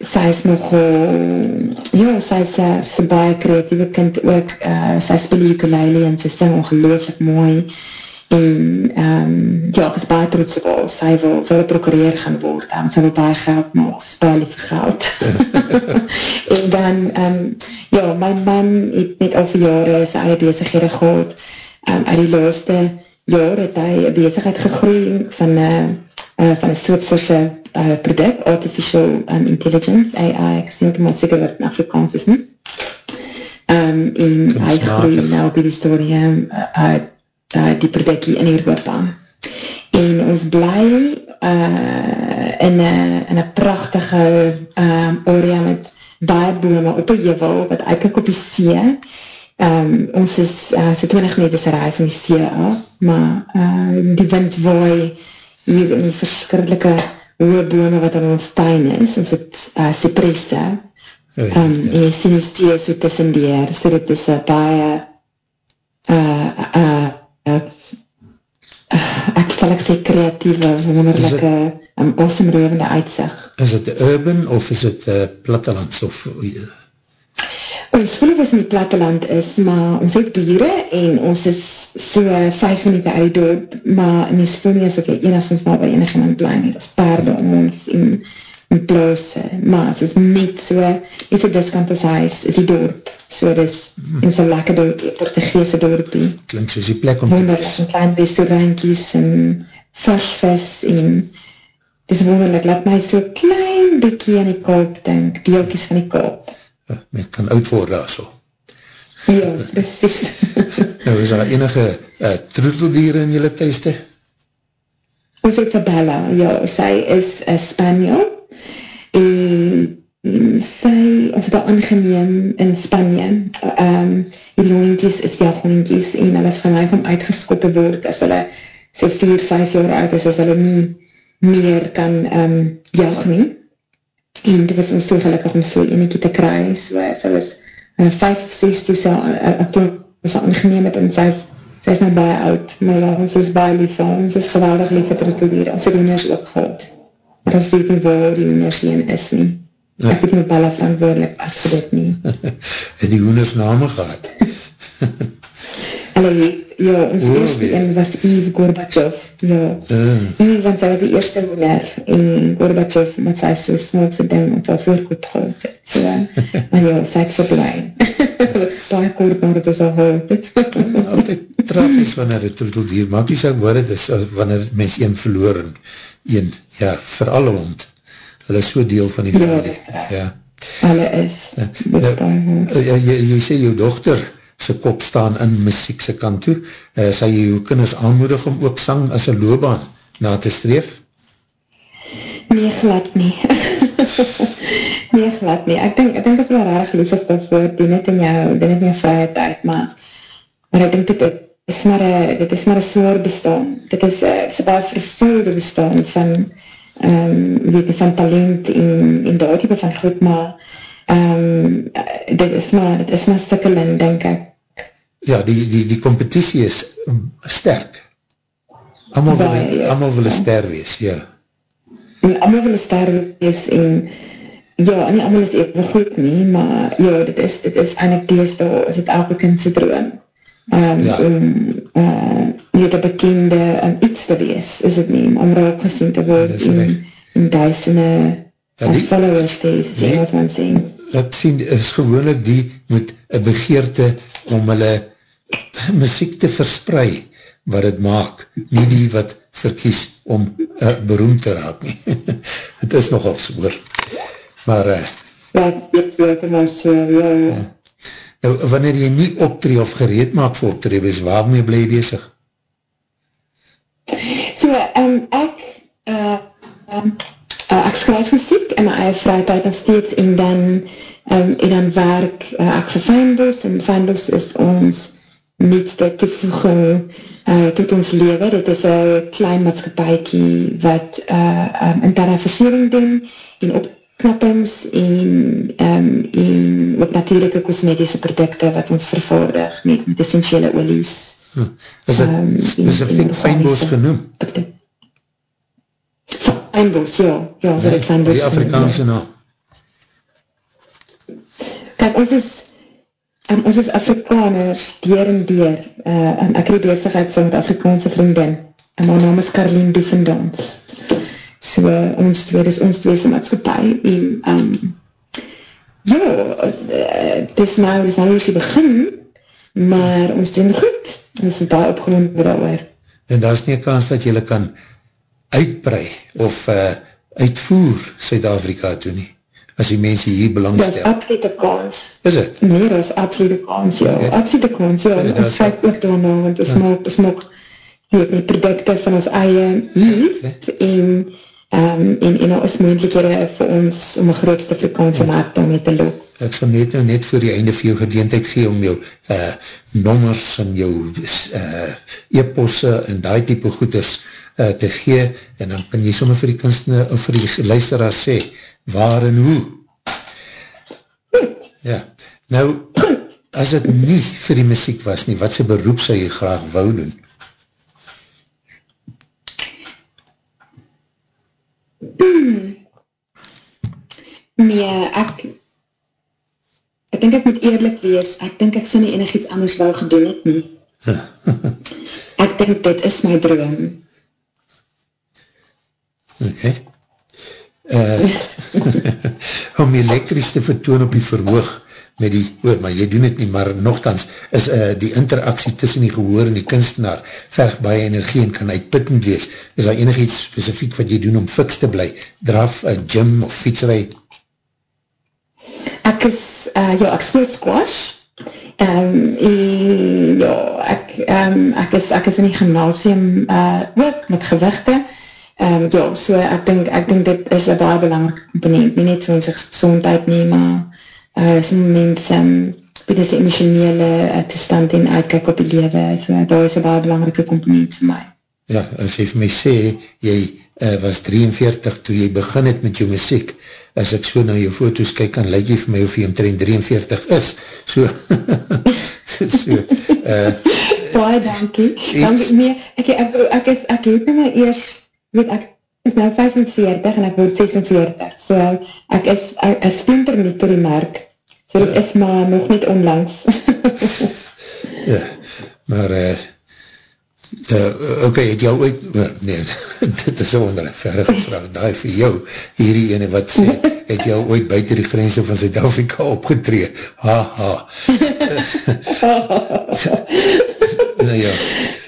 sy is nogal, ja, sy is uh, sy baie kreatieve kind ook, uh, sy speel ukulele en sy sing ongelooflik mooi, en um, ja, ek is baie trots op al, sy wil, sy wil prokureer gaan word, um, sy wil baie geld maak, sy baie lief geld. en dan, um, ja, my man het net al vir jare sy eie bezighede gehad, um, uit die laatste jaar het hy bezigheid gegroeid van, uh, uh, van een Switserse uh, product, Artificial um, Intelligence, AI, ek sê het maar seker wat in Afrikaans is, nie? Um, en hy groei nou op die story um, uh, uh, die productie in Europa. En ons bly uh, in een prachtige um, area met baie bome op die jevel, wat eigenlijk op die see, um, ons is uh, so 20 meters rij van die see af, maar uh, die wind waai hier in die verskrikkelijke hoge bome wat in ons tuin is, ons het uh, cypresse, um, ja. en jy sien die see so tussen die her, so dit is uh, baie uh, uh, uh, ek sal ek sê kreatieve, wonderlijke, um, awesome uitzicht. Is het urban of is het uh, plattelands of... Ons voel ons in die platteland is, maar ons het bure en ons is so 5 minuten uit die dorp, maar mens voel nie as ek enigszins maar by enig iemand blij nie, dat is paarde om ons en, en plase, maar as is net so, net so diskant ons huis, is die dorp, so dit is, hmm. en so lekker dorp, Portugese dorpie. Klink soos die plek om te wees. Wonderlik, en klein restaurantjes en versvis en dit is wonderlik, laat my so klein bykie aan die koop denk, deelkies van die koop men kan oud word daar so. Ja, precies. nou, is daar enige uh, troeteldieren in jylle thuiste? Ons het Fabella, ja, sy is een Spaniel, en sy, ons het al aangeneem in Spanje, um, die hondjes is jaghondjes, en hulle is van my van uitgeskotte word, as hulle so 4, 5 jaar oud is, as hulle nie meer kan um, jag nie, en dit was ons so gelukkig om so eniekie te kry, so, so was uh, 5 of 6 toe sy, uh, toen ons aangeneem het, en sy is, sy is nou baie oud, maar ja, ons is baie lief van, ons is geweldig lief vir te leer, ons het hoenders ook gehad, maar ons weet nie waar die hoenders heen is nie. Ek weet nie baie verantwoordelik as vir dit nie. en die hoenders name gehad? Hulle het Ja, ons oh, eerste nee. een was Yves Gorbachev. Ja, uh. Yves, want sy was die eerste woner en Gorbachev, met sy so snoekse ding op haar voorkoop gehad. So, maar ja, sy het verblij. Baie kort, maar het is al hard. Altijd trafies wanneer het troeteldier, maak nie sy woord, het is wanneer mens een verloor en een, ja, vir alle hond. Hulle is so deel van die familie. Ja, ja. Hulle is. Ja, ja, jy, jy sê jou dochter, sy kop staan in muziekse kant toe, uh, sal jy jou kinders aanmoedig om ook sang as een loopbaan na te streef? Nee, glad nie. nee, glad nie. Ek denk, ek denk dat het wel raar lief is daarvoor, die net in jou, die net in jou vryheid uit, maar, maar ek denk dit, dit is maar een, dit is maar een zwaar bestaan. Dit is, uh, is een baie vervulde bestaan van, um, weet nie, van talent en, en daar type van goed, maar um, dit is maar, dit is maar sikkelend, denk ek, ja, die, die, die competitie is sterk. Amal wil, ja, amal wil ja. ster wees, ja. En amal wil ster wees en ja, nie amal is even goed nie, maar ja, dit is, dit is eindelijk dees daar, is het elke kindse droom. Um, ja. om uh, nie te bekende um, iets te wees, is het nie, om raak gezien te word ja, en, en duisende ja, die, followers te is, die, wat man sê. Dat sien, is gewoonlik die moet een begeerte om hulle muziek te versprei wat het maak, nie die wat verkies om uh, beroemd te raak nie. het is nogal soor. Maar uh, ja, dit weet ons, uh, ja, ja. Nou, wanneer jy nie optree of gereed maak vir optree, is waarmee bly jy bezig? So, um, ek uh, um, uh, ek skryf muziek in my eie vryheid nog steeds en dan um, en dan werk uh, ek vir Feinbos en Feinbos is ons nuutste toevoeging uh, tot ons lewe. Dit is een klein maatskapiekie wat uh, um, interne versiering doen en opknappings en, um, en ook natuurlijke cosmetische producte wat ons vervaardig met, essentiële olies. Hm. Is het um, specifiek fijnbos genoem? Fijnbos, ja. ja nee, fijnbos die Afrikaanse naam. Kijk, ons is um, ons is Afrikaners, dier en dier, uh, en ek het bezigheid so met Afrikaanse vriendin, en my naam is Carleen Doevendans. So, ons twee, dis ons twee se maatskapie, en, um, ja, uh, dis nou, dis nou eers die begin, maar ons doen goed, ons is baie opgenoemd met alweer. En daar is nie kans dat jylle kan uitbrei, of uh, uitvoer Suid-Afrika toe nie? as die mense hier belangstel. Dat is absolute kans. Is het? Nee, dat is absolute kans, ja. Okay. Absolute kans, ja. ja ons kyk ook daarna, want ons ja. maak, ons maak weet, die producte van ons eie hier, okay. en, um, en, en daar is moendlikhede vir ons om een grootste Afrikaanse ja. markt daarmee te loop. Ek sal net nou net voor die einde vir jou gedeendheid gee om jou uh, nommers en jou uh, e-posse en die type goeders uh, te gee, en dan kan jy sommer vir die kunstenaar, of vir die luisteraar sê, waar en hoe. Ja, nou, as het nie vir die muziek was nie, wat sy beroep sy jy graag wou doen? Nee, ek ek denk ek moet eerlijk wees, ek denk ek sy nie enig iets anders wou gedoen het nie. ek denk dit is my droom. Okay uh, om elektrisch te vertoon op die verhoog met die, oh, maar jy doen het nie, maar nogthans is uh, die interaksie tussen die gehoor en die kunstenaar verg baie energie en kan uitputtend wees. Is daar enig iets specifiek wat jy doen om fiks te bly? Draf, uh, gym of fietsrij? Ek is, uh, ja, ek speel squash. Um, en, ja, ek, um, ek, is, ek is in die gymnasium uh, ook met gewichte. Um, ja, so ek dink, ek dink dit is een baie belangrijk component, nie net vir ons gezondheid nie, maar uh, is een moment um, wie dis emotionele uh, toestand en uitkijk op die leven, so daar is een baie belangrike component vir my. Ja, as jy vir my sê, jy uh, was 43 toe jy begin het met jou muziek, as ek so na jou foto's kyk, kan lyk jy vir my of jy omtrent 43 is, so, so, uh, baie dankie, dankie, nee, ek, ek, ek, ek, is, ek het nou eers weet ek is nou 45 en ek word 46, so ek is, is splinter nie vir die merk, so dit is maar nog niet onlangs. ja, maar uh, uh, ok, het jou ooit, uh, nee, dit is een verre gevraag, daar vir jou, hierdie ene wat sê, het jou ooit buiten die grense van Zuid-Afrika opgetree, ha ha. nou ja.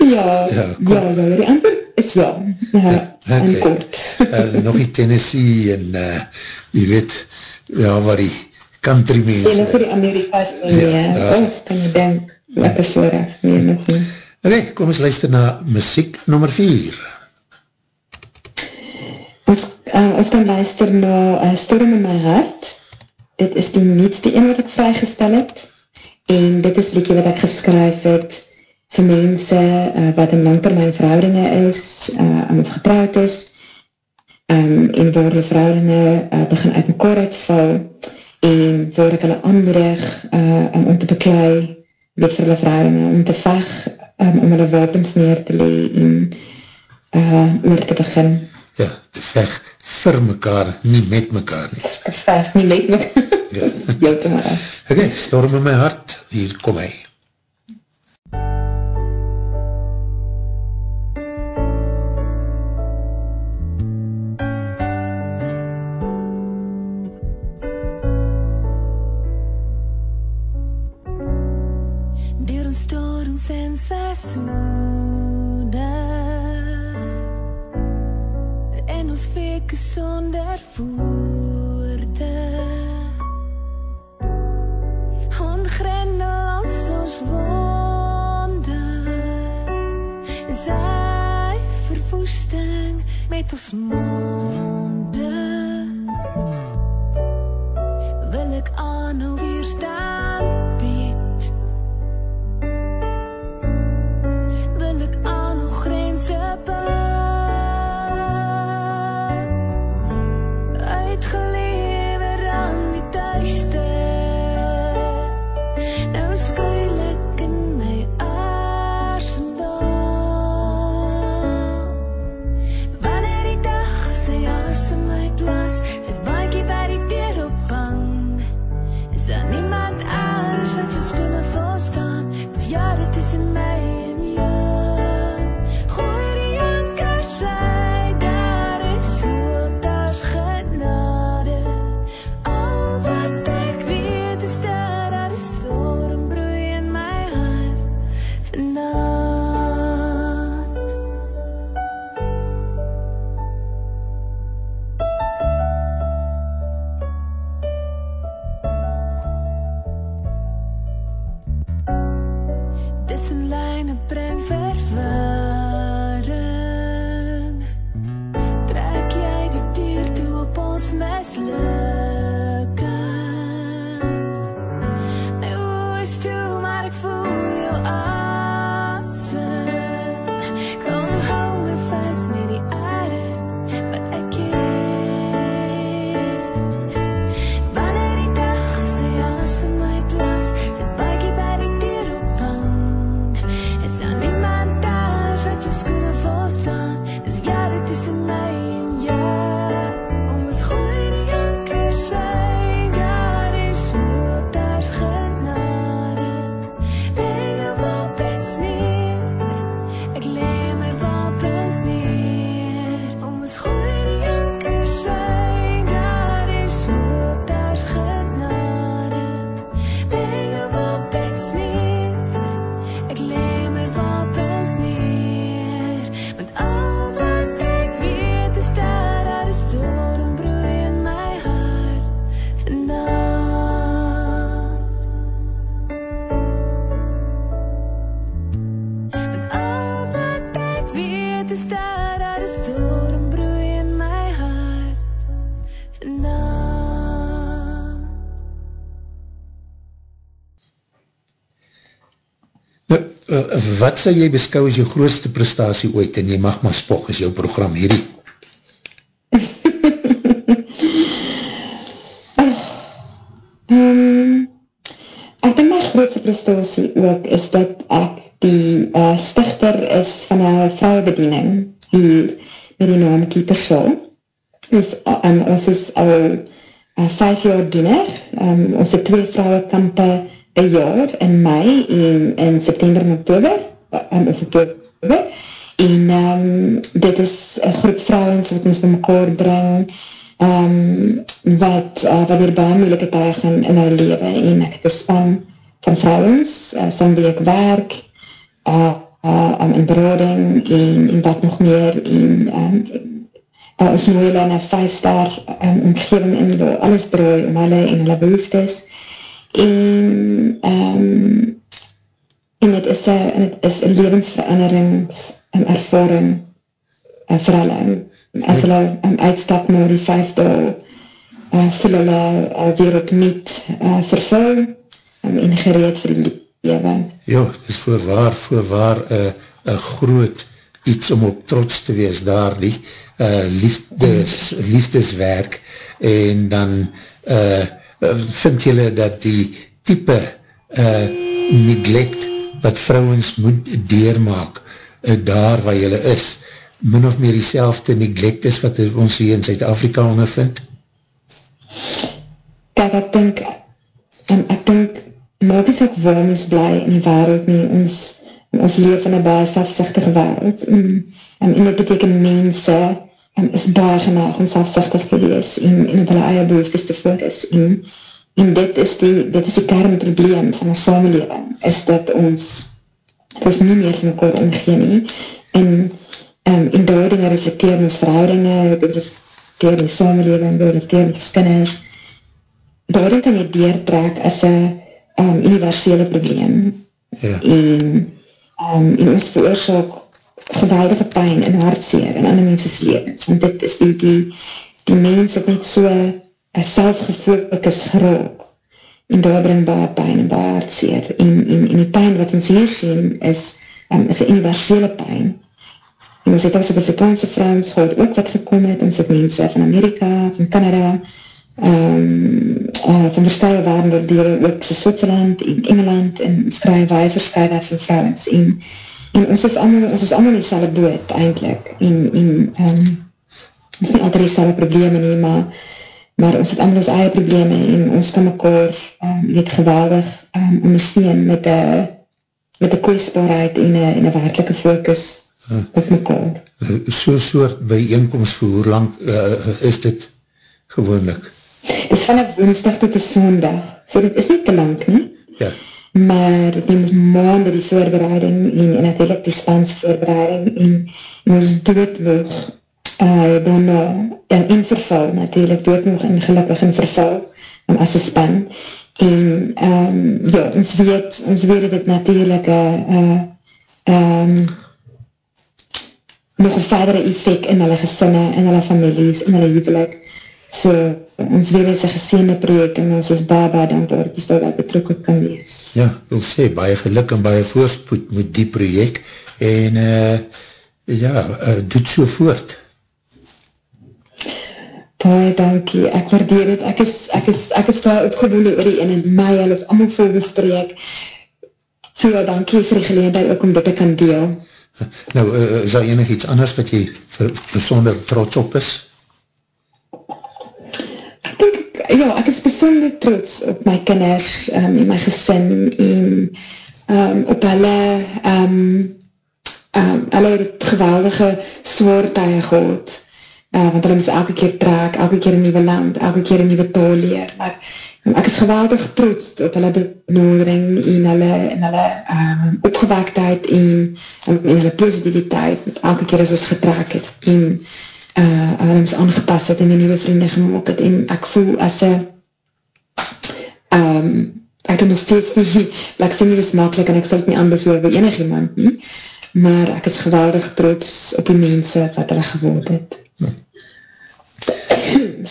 Ja, ja, ja, ja, die antwoord ja, ja, ja okay. kort. uh, nog die Tennessee en uh, jy weet, ja, waar die country mense. Ja, nog die Amerika's en ja, ja. oh, kan jy denk, wat is voorrecht, nee, nog nie. Oké, okay, kom ons luister na muziek nummer 4. Ons, uh, ons kan luister na uh, Storm in my hart. Dit is die nietste een wat ek vrygestel het. En dit is liedje wat ek geskryf het vir mense uh, wat in langtermijn verhoudinge is, uh, of getrouwd is, um, en waar die verhoudinge uh, begin uit mekaar uitval, en waar ek hulle aanmoedig uh, um, om te beklui, weet vir hulle verhoudinge, om te veg, um, om hulle wapens neer te lee, en uh, oor te begin. Ja, te veg vir mekaar, nie met mekaar nie. Te veg, nie met mekaar. ja. Oké, okay, storm in my hart, hier kom hy. Sonder voorde. Ongrendel as ons wonde. Sy verwoesting met ons monde wat sal jy beskou as jou grootste prestatie ooit en jy mag maar spog as jou program hierdie? Um, ek denk my grootste prestatie ook is dat ek die uh, stichter is van een vrouwbediening hier met die naam Keeper Shaw. Dus, um, ons is al uh, vijf jaar diener. Um, ons het twee vrouwenkampe een jaar in mei en in september en oktober. Um, of oktober. En um, dit is een groep vrouwens wat ons by mekaar bring um, wat, uh, wat hier baie moeilike tye gaan in haar leven en ek het een span van vrouwens, uh, saam wie ek werk, uh, uh, um, in berading en, en wat nog meer. En um, uh, ons nooi hulle in een vijfstar um, omgeving in waar alles draai om hulle en hulle behoeftes. En um, en het is een, en het is een levensveranderings en ervaring uh, vir hulle as hulle um, uitstap na die vijfde uh, voel hulle uh, weer opnieuw uh, vervul um, en gereed vir die lewe. Ja, dit is voorwaar, voorwaar een uh, groot iets om op trots te wees daar, die uh, liefdes, liefdeswerk en dan uh, vind jylle dat die type uh, neglect wat vrouwens moet deurmaak uh, daar waar jylle is, min of meer die selfde neglect is wat ons hier in Zuid-Afrika ondervind? Kijk, ek dink, en ek dink, maak is ook waar ons bly in die wereld nie, ons, ons leef in een baie selfsichtige wereld, en, en, en dit beteken mense, en is baie geneig om selfsichtig te wees, en, en op hulle eie behoeftes te focus, en, en dit is die, dit is die kernprobleem van ons samenleving, is dat ons, dat ons nie meer van mekaar omgeen nie, en, um, en daar dinge reflecteer ons verhoudinge, dit reflecteer die samenleving, dit reflecteer ons kinders, daarin kan jy deurtrek as een um, universele probleem. Ja. En, um, en ons veroorzaak geweldige pijn en hartseer in ander menses levens. Want dit is die, die, die mens wat net so een selfgefokus geraak. En daar bring baie pijn en baie hartseer. En, en, en die pijn wat ons hier sien is, um, is een universele pijn. En ons het ook Suid-Afrikaanse vrouwens gehad ook wat gekom het, ons het mense van Amerika, van Canada, um, uh, van verskye waarden deel ook so Switserland en Engeland en ons krijg baie verskye van vrouwens en, en ons is allemaal, ons is die selwe boot eindelijk en, en um, ons het nie altyd die selwe probleme nie, maar, maar ons het allemaal ons eie probleme en ons kan mekaar um, weet geweldig um, ondersteun met die met die kwetsbaarheid en een werkelike focus huh. op mekaar. So'n soort bijeenkomst vir hoe lang uh, is dit gewoonlik? Dit is van een woensdag tot een sondag, so dit is nie te lang nie. Ja. Maar dit neem ons maanden die voorbereiding en, en natuurlijk die spansvoorbereiding en, en ons doodwoog uh, dan uh, in verval natuurlijk, doodwoog en gelukkig in verval um, as een span en um, ja, ons weet, ons weet dit natuurlijk uh, um, nog een verdere effect in hulle gesinne, in hulle families, in hulle huwelik. So, ons weet dit is een geseende project en ons is baie baie dankbaar ons daar betrokken kan wees. Ja, wil sê, baie geluk en baie voorspoed met die project en uh, ja, uh, doet so voort. Baie dankie, ek waardeer het, ek is, ek is, ek is baie opgewoende oor die in en my, hulle is allemaal volgespreek, so ja, dankie vir die geleendheid ook om dit te kan deel. Nou, uh, is daar enig iets anders wat jy besonder trots op is? Ek denk, ja, ek is besonder trots op my kinders, um, en my gesin, en um, op hulle, um, um, hulle het geweldige zwaartuie gehad, uh, want hulle moes elke keer trek, elke keer een nieuwe land, elke keer een nieuwe taal leer, maar um, ek is geweldig trots op hulle benodering en hulle, en hulle um, opgewektheid en, um, en hulle positiviteit, elke keer as ons getrek het, en uh, hulle ons aangepas het en die nieuwe vrienden gemaakt het, en ek voel as een um, ek het nog steeds nie, ek sê nie dis makkelijk en ek sal het nie aanbeveel by enig iemand nie, maar ek is geweldig trots op die mense wat hulle geword het.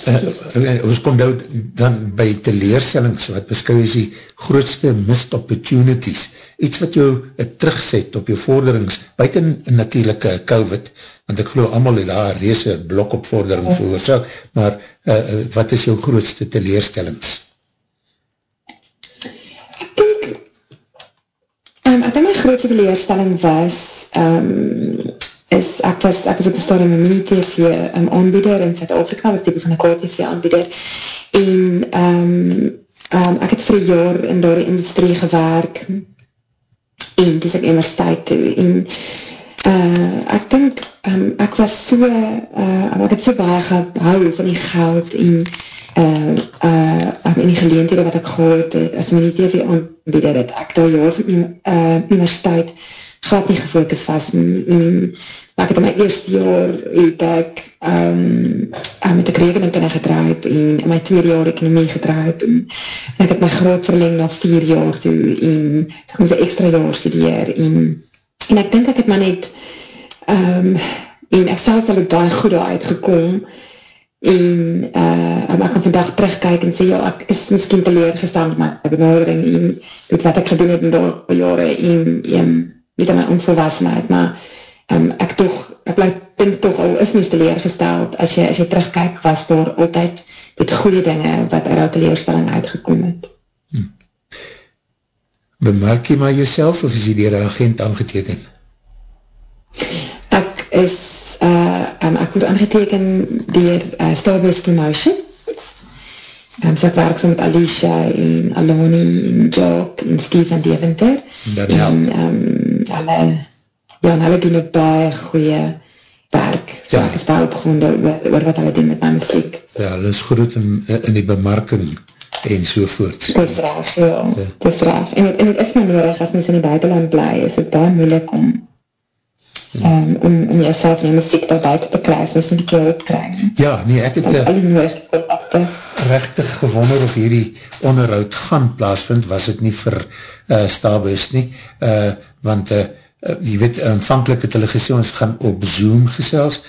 Uh, ons kom nou dan by teleerstellings wat beskou is die grootste missed opportunities, iets wat jou uh, terugzet op jou vorderings, buiten natuurlijk uh, COVID, want ek geloof allemaal die daar reese blok op vordering oh. veroorzaak, maar uh, wat is jou grootste teleerstellings? Ek denk, um, ek denk my grootste teleerstelling was, um, is, ek was, ek was op die stadium een mini-tv um, aanbieder in Zuid-Afrika, was type van een core-tv aanbieder, en um, um, ek het vir een jaar in daar die industrie gewerk, en dis ek universiteit toe, en uh, ek dink, um, ek was so, uh, ek het so baie gehou van die geld, en uh, uh, in die geleentede wat ek gehad het, as mini-tv aanbieder het, ek daar jaar van die uh, universiteit, glad nie gefokus was, en, en ek het in my eerste jaar het ek um, met ek rekening kunnen gedraaid en in my tweede jaar ekonomie gedraaid en, ek het my groot verleng na vier jaar toe en ek moest een extra jaar studeer en, en ek denk ek het maar net um, en ek selfs al het baie goed uitgekom en uh, ek kan vandag terugkijk en sê ja, ek is miskien teleergestaan met my benadering en dit wat ek gedoen het in die jare en, en weet my onvolwassenheid, maar um, ek toch, ek blijf denk toch al is nie teleergesteld, as jy, as jy terugkijk, was daar altyd dit goede dinge wat uit teleerstelling uitgekom het. Hm. Bemerk jy maar jyself of is jy dier agent aangeteken? Ek is, uh, um, ek word aangeteken dier uh, Starbase Promotion, Um, so ek werk so met Alicia en Aloni en Jock en Steve en Deventer. En um, hulle ja, en hulle doen ook baie goeie werk, so ja. ek is baie opgewonde oor, oor wat hulle doen met my muziek. Ja, hulle is goed in, in die bemarking en sovoort. Dit raag, ja, ja. dit raag. En, en het is maar nodig, as mens in die buitenland bly, is het baie moeilik om um, om, om jyself en jy muziek daar buiten te kry, soos een keer opkrijg. Ja, nee, ek het uh, rechtig gewonder of hierdie onderhoud gaan plaasvind, was het nie vir uh, Stabus nie, uh, want uh, uh, jy weet, aanvankelijk het hulle gesê, ons gaan op Zoom gesels,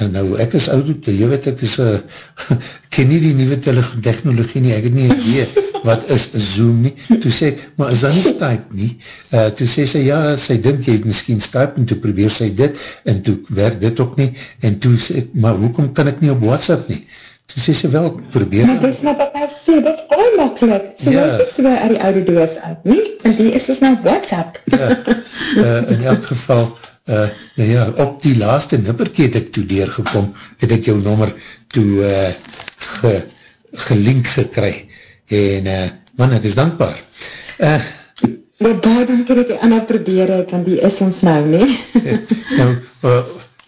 en nou, ek is oud, jy weet, ek is, uh, ken nie die nieuwe technologie nie, ek het nie idee, wat is Zoom nie, toe sê ek, maar is dat nie Skype nie, uh, toe sê sy, ja, sy dink jy het miskien Skype, en toe probeer sy dit, en toe werk dit ook nie, en toe sê ek, maar hoekom kan ek nie op WhatsApp nie, toe sê sy wel, probeer maar dis maar wat hy sê, dit is baie makkelijk so ja. is so uit die oude doos uit nie, en die is dus nou WhatsApp ja, uh, in elk geval uh, nou ja, op die laaste nipperkie het ek toe deurgekom, het ek jou nommer toe uh, ge, gelink gekry, en uh, man, ek is dankbaar. Uh, Maar baie dankie dat jy Anna probeer het, want die is ons nou, nie? nou, uh,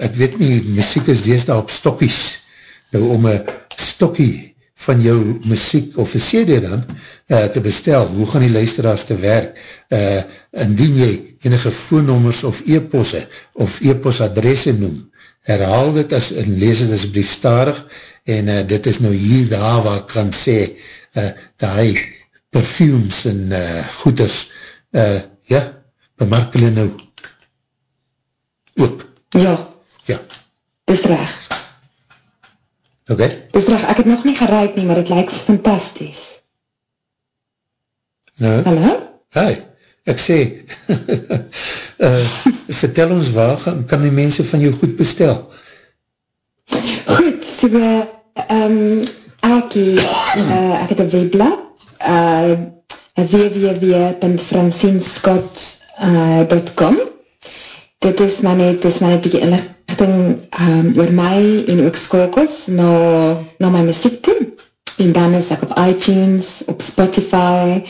ek weet nie, muziek is dees daar op stokkies. Nou, om een stokkie van jou muziek of een CD dan uh, te bestel, hoe gaan die luisteraars te werk? Uh, indien jy enige voornommers of e-posse of e-posadresse noem, herhaal dit as, en lees het asblief starig, en uh, dit is nou hier daar waar ek kan sê, uh, die perfumes en uh, goeders, uh, ja, bemark hulle nou ook. Ja, Ja, dis reg. Okay. Dis reg, ek het nog nie geruik nie, maar het lyk fantasties. Nou, Hallo? Hi, ek sê, uh, vertel ons waar kan die mense van jou goed bestel? Goed, so, um, Elkie, uh, ek het een webblad, uh, www.francinescott.com Dit is maar net, dit is maar net die inlichting um, oor my en ook skakels na, na my muziek toe. En dan is ek op iTunes, op Spotify,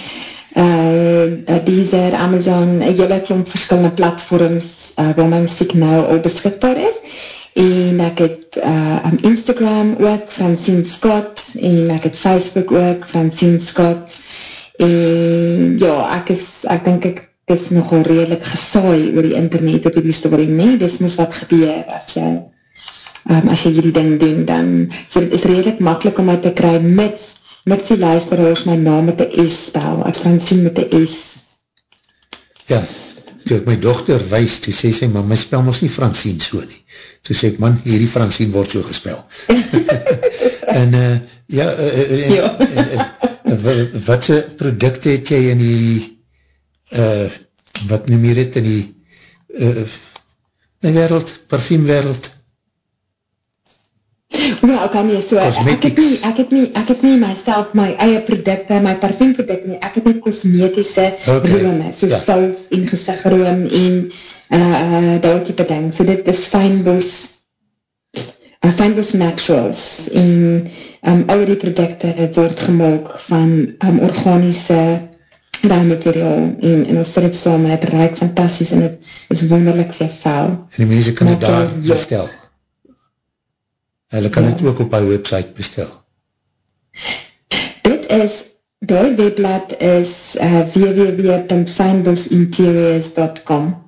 uh, Deezer, Amazon, een hele klomp verskillende platforms uh, waar my muziek nou al beskikbaar is. En ek het uh, um, Instagram ook, Francine Scott, en ek het Facebook ook, Francine Scott. En ja, ek is, ek denk ek is nogal redelijk gesaai oor die internet op die story, nee, dis moes wat gebeur as jy, um, as jy hierdie ding doen, dan so het is redelijk makkelijk om my te kry, mits, mits die luisteraars my naam met die S spel, ek Francine met die S. Ja, toe ek my dochter wees, toe sê sy, maar my spel ons nie Francine so nie. Toe sê ek, man, hierdie Francine word so gespel. en, uh, ja, uh, uh, en, Ja. en, uh, wat se producte het jy in die, uh, wat noem jy dit, in die, uh, in die wereld, parfumwereld? Nou, oké, nee, so, ek het nie, ek het nie, ek het nie myself, my eie producte, my parfumprodukte nie, ek het nie cosmetische Oké, rome, so ja. ja. salf en gezichtsroom en uh, uh, dat type ding, so dit is fijnbos, uh, fijnbos naturals en um, al die producte word gemaakt van um, organische bouwmateriaal en, en ons sit het saam en het ruik fantastisch en het is wonderlik veel vuil. En die mense kan het daar bestel. Hulle kan Ja. het ook op hy website bestel. Dit is, die webblad is uh, www.fynbosinteriors.com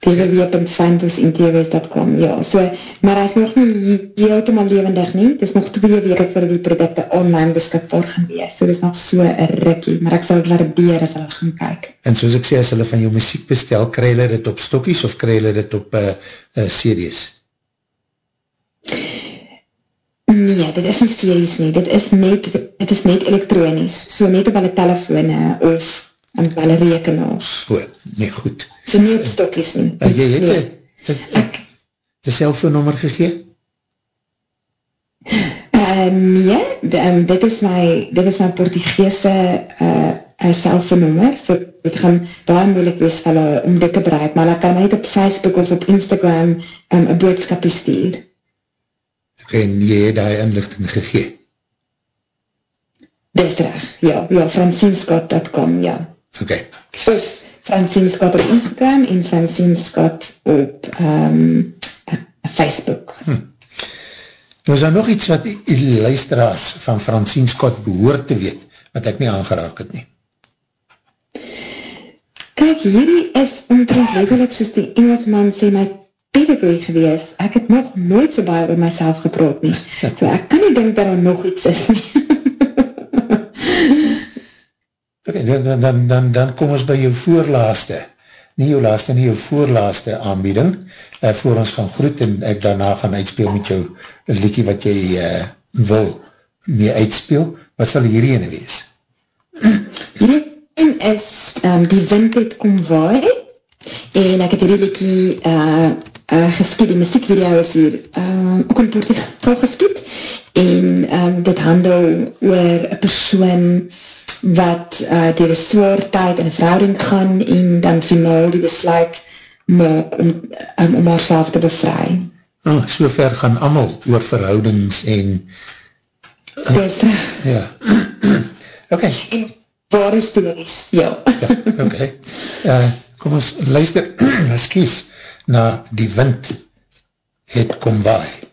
www.fynbosinteriors.com ja, so, maar hy is nog nie heeltemal levendig nie, dit is nog twee weke voor die producte online beskikbaar gaan wees, so dit is nog so een rikkie, maar ek sal het waardeer as hulle gaan kyk. En soos ek sê, as hulle van jou muziek bestel, kry hulle dit op stokkies of kry hulle dit op uh, uh, CD's? Nee, dit is nie series nie, dit is net, dit is net elektronies, so net op hulle telefone of op hulle rekenaars, O, nee, goed. so nie op stokkies nie. Uh, jy het Nee. een Ek, een cellfoonnummer gegee? Uh, nee, d- um, dit is my, dit is my Portugese uh, uh, selfoonnummer, so dit gaan baie moeilik wees vir hulle om dit te bereik, maar hulle kan net op Facebook of op Instagram um, een boodskapie stuur. Ok, en jy het die inlichting gegee. Dis reg, ja, ja, francinescott.com, ja. Ok, Of Francinescott op Instagram en Francinescott op um, Facebook. nou is daar nog iets wat die, luisteraars van Francine Scott behoort te weet, wat ek nie aangeraak het nie. Kyk, hierdie is omtrent letterlik soos die Engelsman sê my pedigree gewees. Ek het nog nooit so baie oor myself gepraat nie. So ek kan nie dink dat daar nog iets is nie. Ok, dan, dan, dan, dan, dan kom ons by jou voorlaaste, nie jou laaste, nie jou voorlaaste aanbieding, uh, voor ons gaan groet en ek daarna gaan uitspeel met jou liedje wat jy uh, wil mee uitspeel. Wat sal hierdie ene wees? Hierdie een is um, Die Wind het kom waai. En ek het hierdie liedjie uh, uh, geskiet, die muziekvideo is hier um, ook in Portugal geskiet. En um, dit handel oor een persoon wat uh, dier een zwaar tyd in een verhouding gaan en dan finaal die besluit maak om, um, om haar te bevry. Oh, so ver gaan amal oor verhoudings en Dis reg. ja. ok, En waar is die rest? Ja. ja, ok. Uh, kom ons luister, excuse, na die wind het kom waai.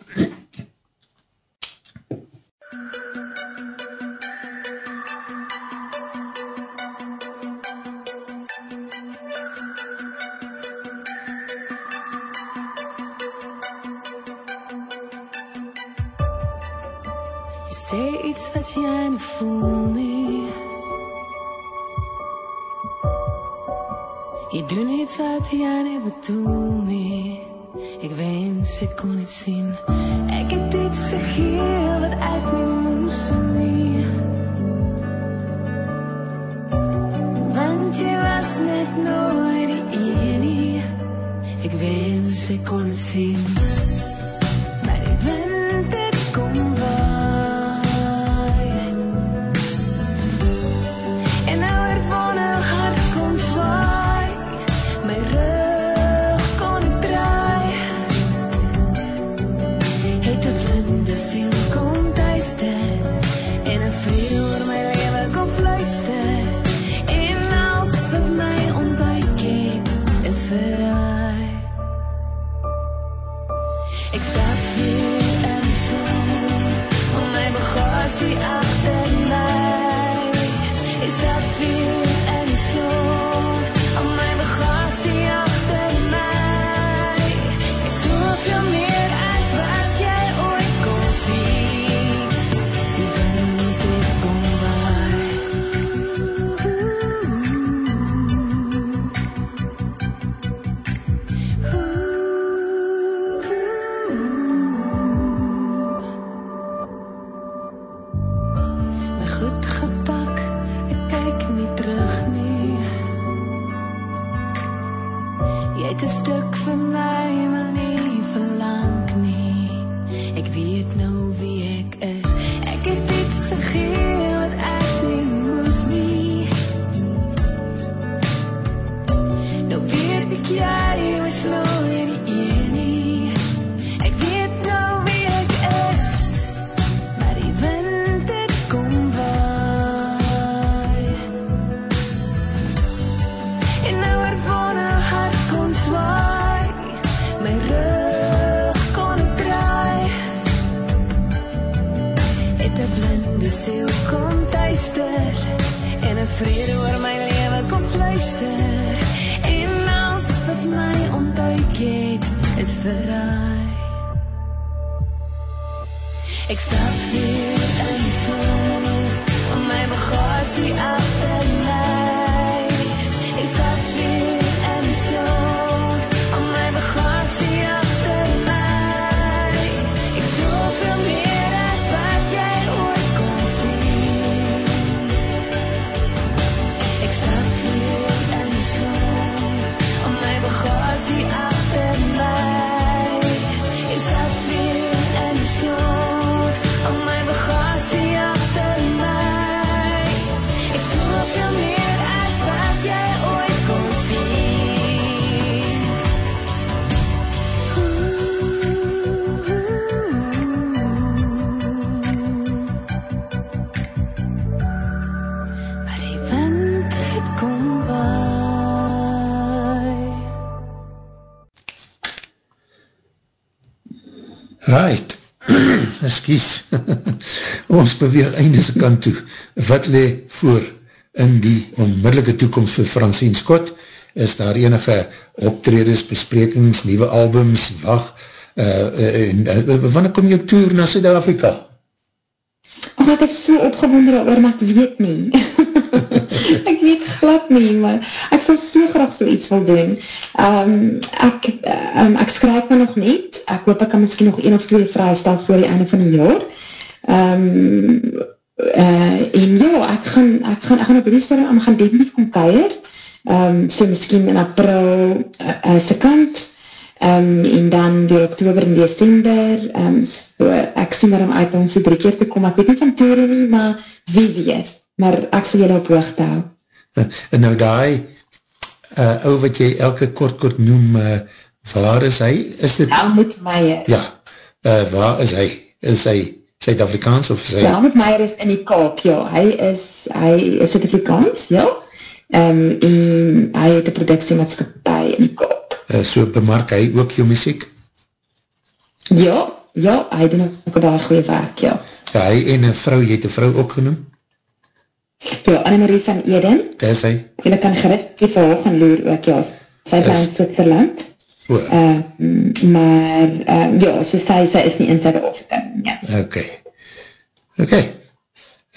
Jy nie voel nie. Jy doen iets wat jy nie bedoel nie. Ek wens ek kon het sien. Ek het iets gegee wat ek nie moes nie. Want jy was net nooit die een nie. Ek wens ek kon het sien. Vrede oor my leven kom fluister. En alles wat my ontduik het is verraai. Ek stap Ons beweeg einde se kant toe. Wat le voor in die onmiddellike toekomst vir Francine Scott? Is daar enige optreders, besprekings, nieuwe albums, wacht, uh, uh, uh, wanneer kom jou tour na Zuid-Afrika? Oh, ek is so opgewonder oor, maar ek weet nie. ek weet glad nie, maar ek sal so graag so iets wil doen. Um, ek, um, ek skryf my nog niet. Ek hoop ek kan miskien nog een of twee vrystel voor die einde van die jaar. Um, uh, en ja, ek gaan, ek gaan, ek gaan op die stadium, ek gaan definitief kom keier. Um, so miskien in april uh, uh, se kant. Um, en dan door oktober en december, um, so ek sien daarom uit om so drie keer te kom, ek weet nie van toere nie, maar wie weet, maar ek sal julle op hoogte hou. En nou die uh, ou wat jy elke kort kort noem, uh, waar is hy? Is dit? Helmut Meyer. Ja, uh, waar is hy? Is hy Suid-Afrikaans of is hy? Helmut Meyer is in die Kaap, ja. Hy is, hy is Suid-Afrikaans, ja. Um, en hy het een productiemaatschappij in die Kaap. Uh, so bemark hy ook jou muziek? Ja, ja, hy doen ook daar goeie werk, ja. Ja, hy en een vrou, jy het een vrou ook genoem? Ja, Annemarie van Eden. Daar is hy. Julle kan gerust die verhoog en loer ook, ja. Sy is in Zwitserland. O, Uh, maar, uh, ja, so sy, sy is nie in Zuid-Afrika, ja. ok. Ok.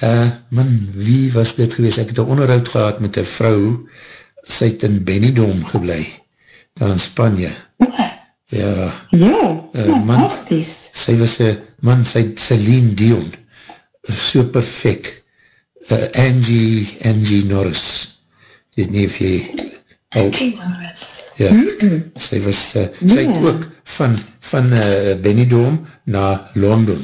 Uh, man, wie was dit gewees? Ek het een onderhoud gehad met een vrou, sy het in Benidorm geblei, daar in Spanje. Ja, Ja, Eh, uh, man. sy was een, man, sy het Celine Dion, so perfect, uh, Angie, Angie Norris, weet nie of jy, al, ja, sy was, uh, sy het ook van, van uh, Benidorm na Londen,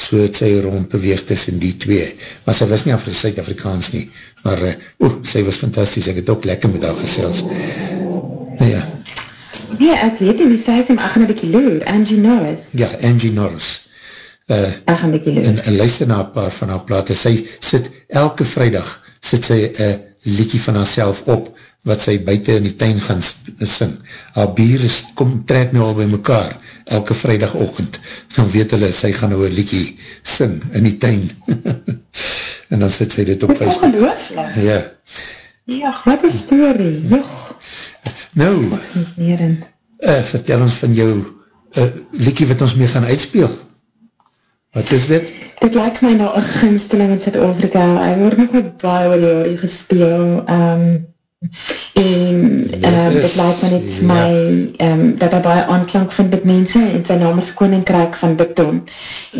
so het sy rond beweeg tussen die twee, maar sy was nie Afri Suid-Afrikaans nie, maar, uh, oeh, sy was fantastisch, ek het ook lekker met haar gesels, nou ja, Nee, ek weet nie, die sy is hem ach een bykie loer, Angie Norris. ja, Angie Norris, uh, Ach een bykie loer. en, en luister na een paar van haar plate, sy sit elke vrijdag, sit sy een liedje van haarself op, wat sy buiten in die tuin gaan sing. Haar bier is, kom, trek nou al by mekaar, elke vrijdagochtend, dan weet hulle, sy gaan nou een liedje sing in die tuin. en dan sit sy dit op Dit is Facebook. ongelooflik. Ja, Ja, wat een story. Joch, nou, uh, vertel ons van jou uh, liedje wat ons mee gaan uitspeel. Wat is dit? Dit lyk my nou een gunsteling in Zuid-Afrika. Hy word nogal baie oor die jare gespeel. Um, en um, dit lyk my net ja. my um, dat hy baie aanklank vind met mense en sy naam is Koninkrijk van Beton.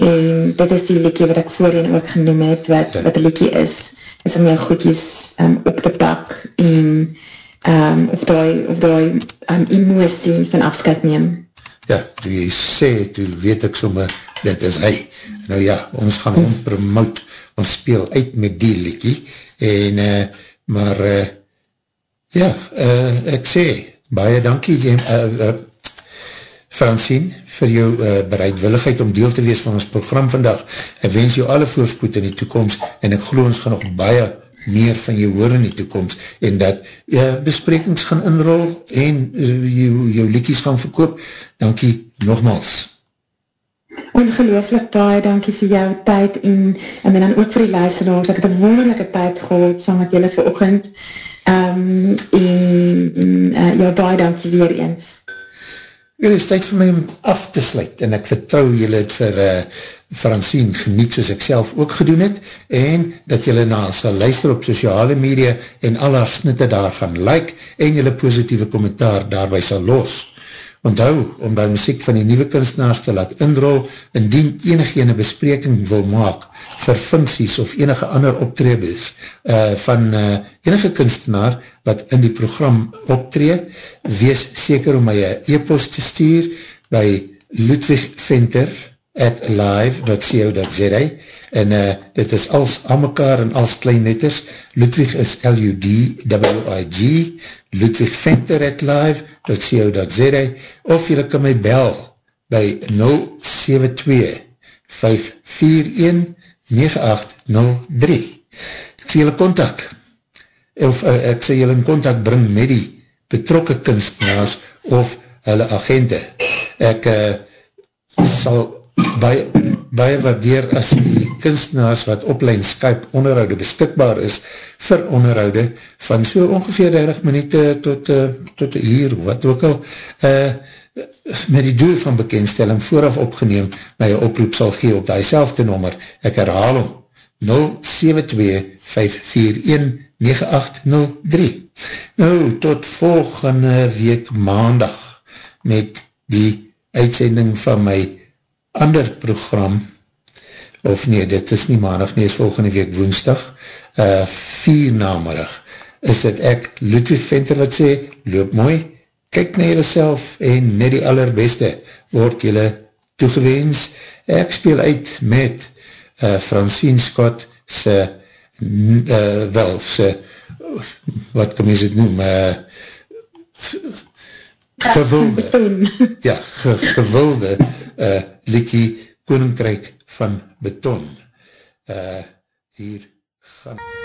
En dit is die liedje wat ek voorheen ook genoem het, wat, Ja. wat die liedje is, is om jou goedjes um, op te pak en um, of die, of die um, emotie van afscheid neem. Ja, toe jy sê, toe weet ek sommer, dit is hy. Nou ja, ons gaan hom promote, ons speel uit met die liedje, en, uh, maar, uh, ja, uh, ek sê, baie dankie, Jem, uh, uh, Francine, vir jou uh, bereidwilligheid om deel te wees van ons program vandag. Ek wens jou alle voorspoed in die toekomst, en ek geloof ons gaan nog baie meer van jou hoor in die toekomst, en dat uh, besprekings gaan inrol, en uh, jou, jou liedjes gaan verkoop. Dankie nogmaals. Ongelooflik baie dankie vir jou tyd en, en dan ook vir die luisteraars. Ek het een wonderlijke tyd gehad saam met julle verochend. Um, en en uh, ja, baie dankie weer eens. Dit is tyd vir my om af te sluit en ek vertrou julle het vir uh, Francine geniet soos ek self ook gedoen het en dat julle na sal luister op sociale media en al haar snitte daarvan like en julle positieve kommentaar daarby sal los. Onthou om by muziek van die nieuwe kunstenaars te laat inrol indien enige ene bespreking wil maak vir funksies of enige ander optredes uh, van uh, enige kunstenaar wat in die program optree, wees seker om my e-post te stuur by Ludwig Venter at live.co.za en uh, dit is als aan mekaar en als klein letters. Ludwig is L-U-D-W-I-G Ludwig Venter at live.co.za of jylle kan my bel by 072-541-9803 ek sê jylle contact of uh, ek sê jylle in contact bring met die betrokke kunstenaars of hulle agente. Ek uh, sal baie, baie waardeer as die kunstenaars wat oplein Skype onderhoude beskikbaar is vir onderhoude van so ongeveer 30 minuute tot, uh, tot een uur, wat ook al, uh, met die doel van bekendstelling vooraf opgeneem my oproep sal gee op die selfde nommer. Ek herhaal om 072-541-9803 Nou, tot volgende week maandag met die uitsending van my ander program, of nee, dit is nie maandag, nie is volgende week woensdag, uh, vier namerig, is dit ek, Ludwig Venter wat sê, loop mooi, kyk na jylle self en net die allerbeste word jylle toegewens. Ek speel uit met uh, Francine Scott se, uh, wel, se, wat kan mens het noem, uh, gewilde, ja, ge, gewilde eh, uh, liekie Koninkrijk van Beton. Uh, hier gaan...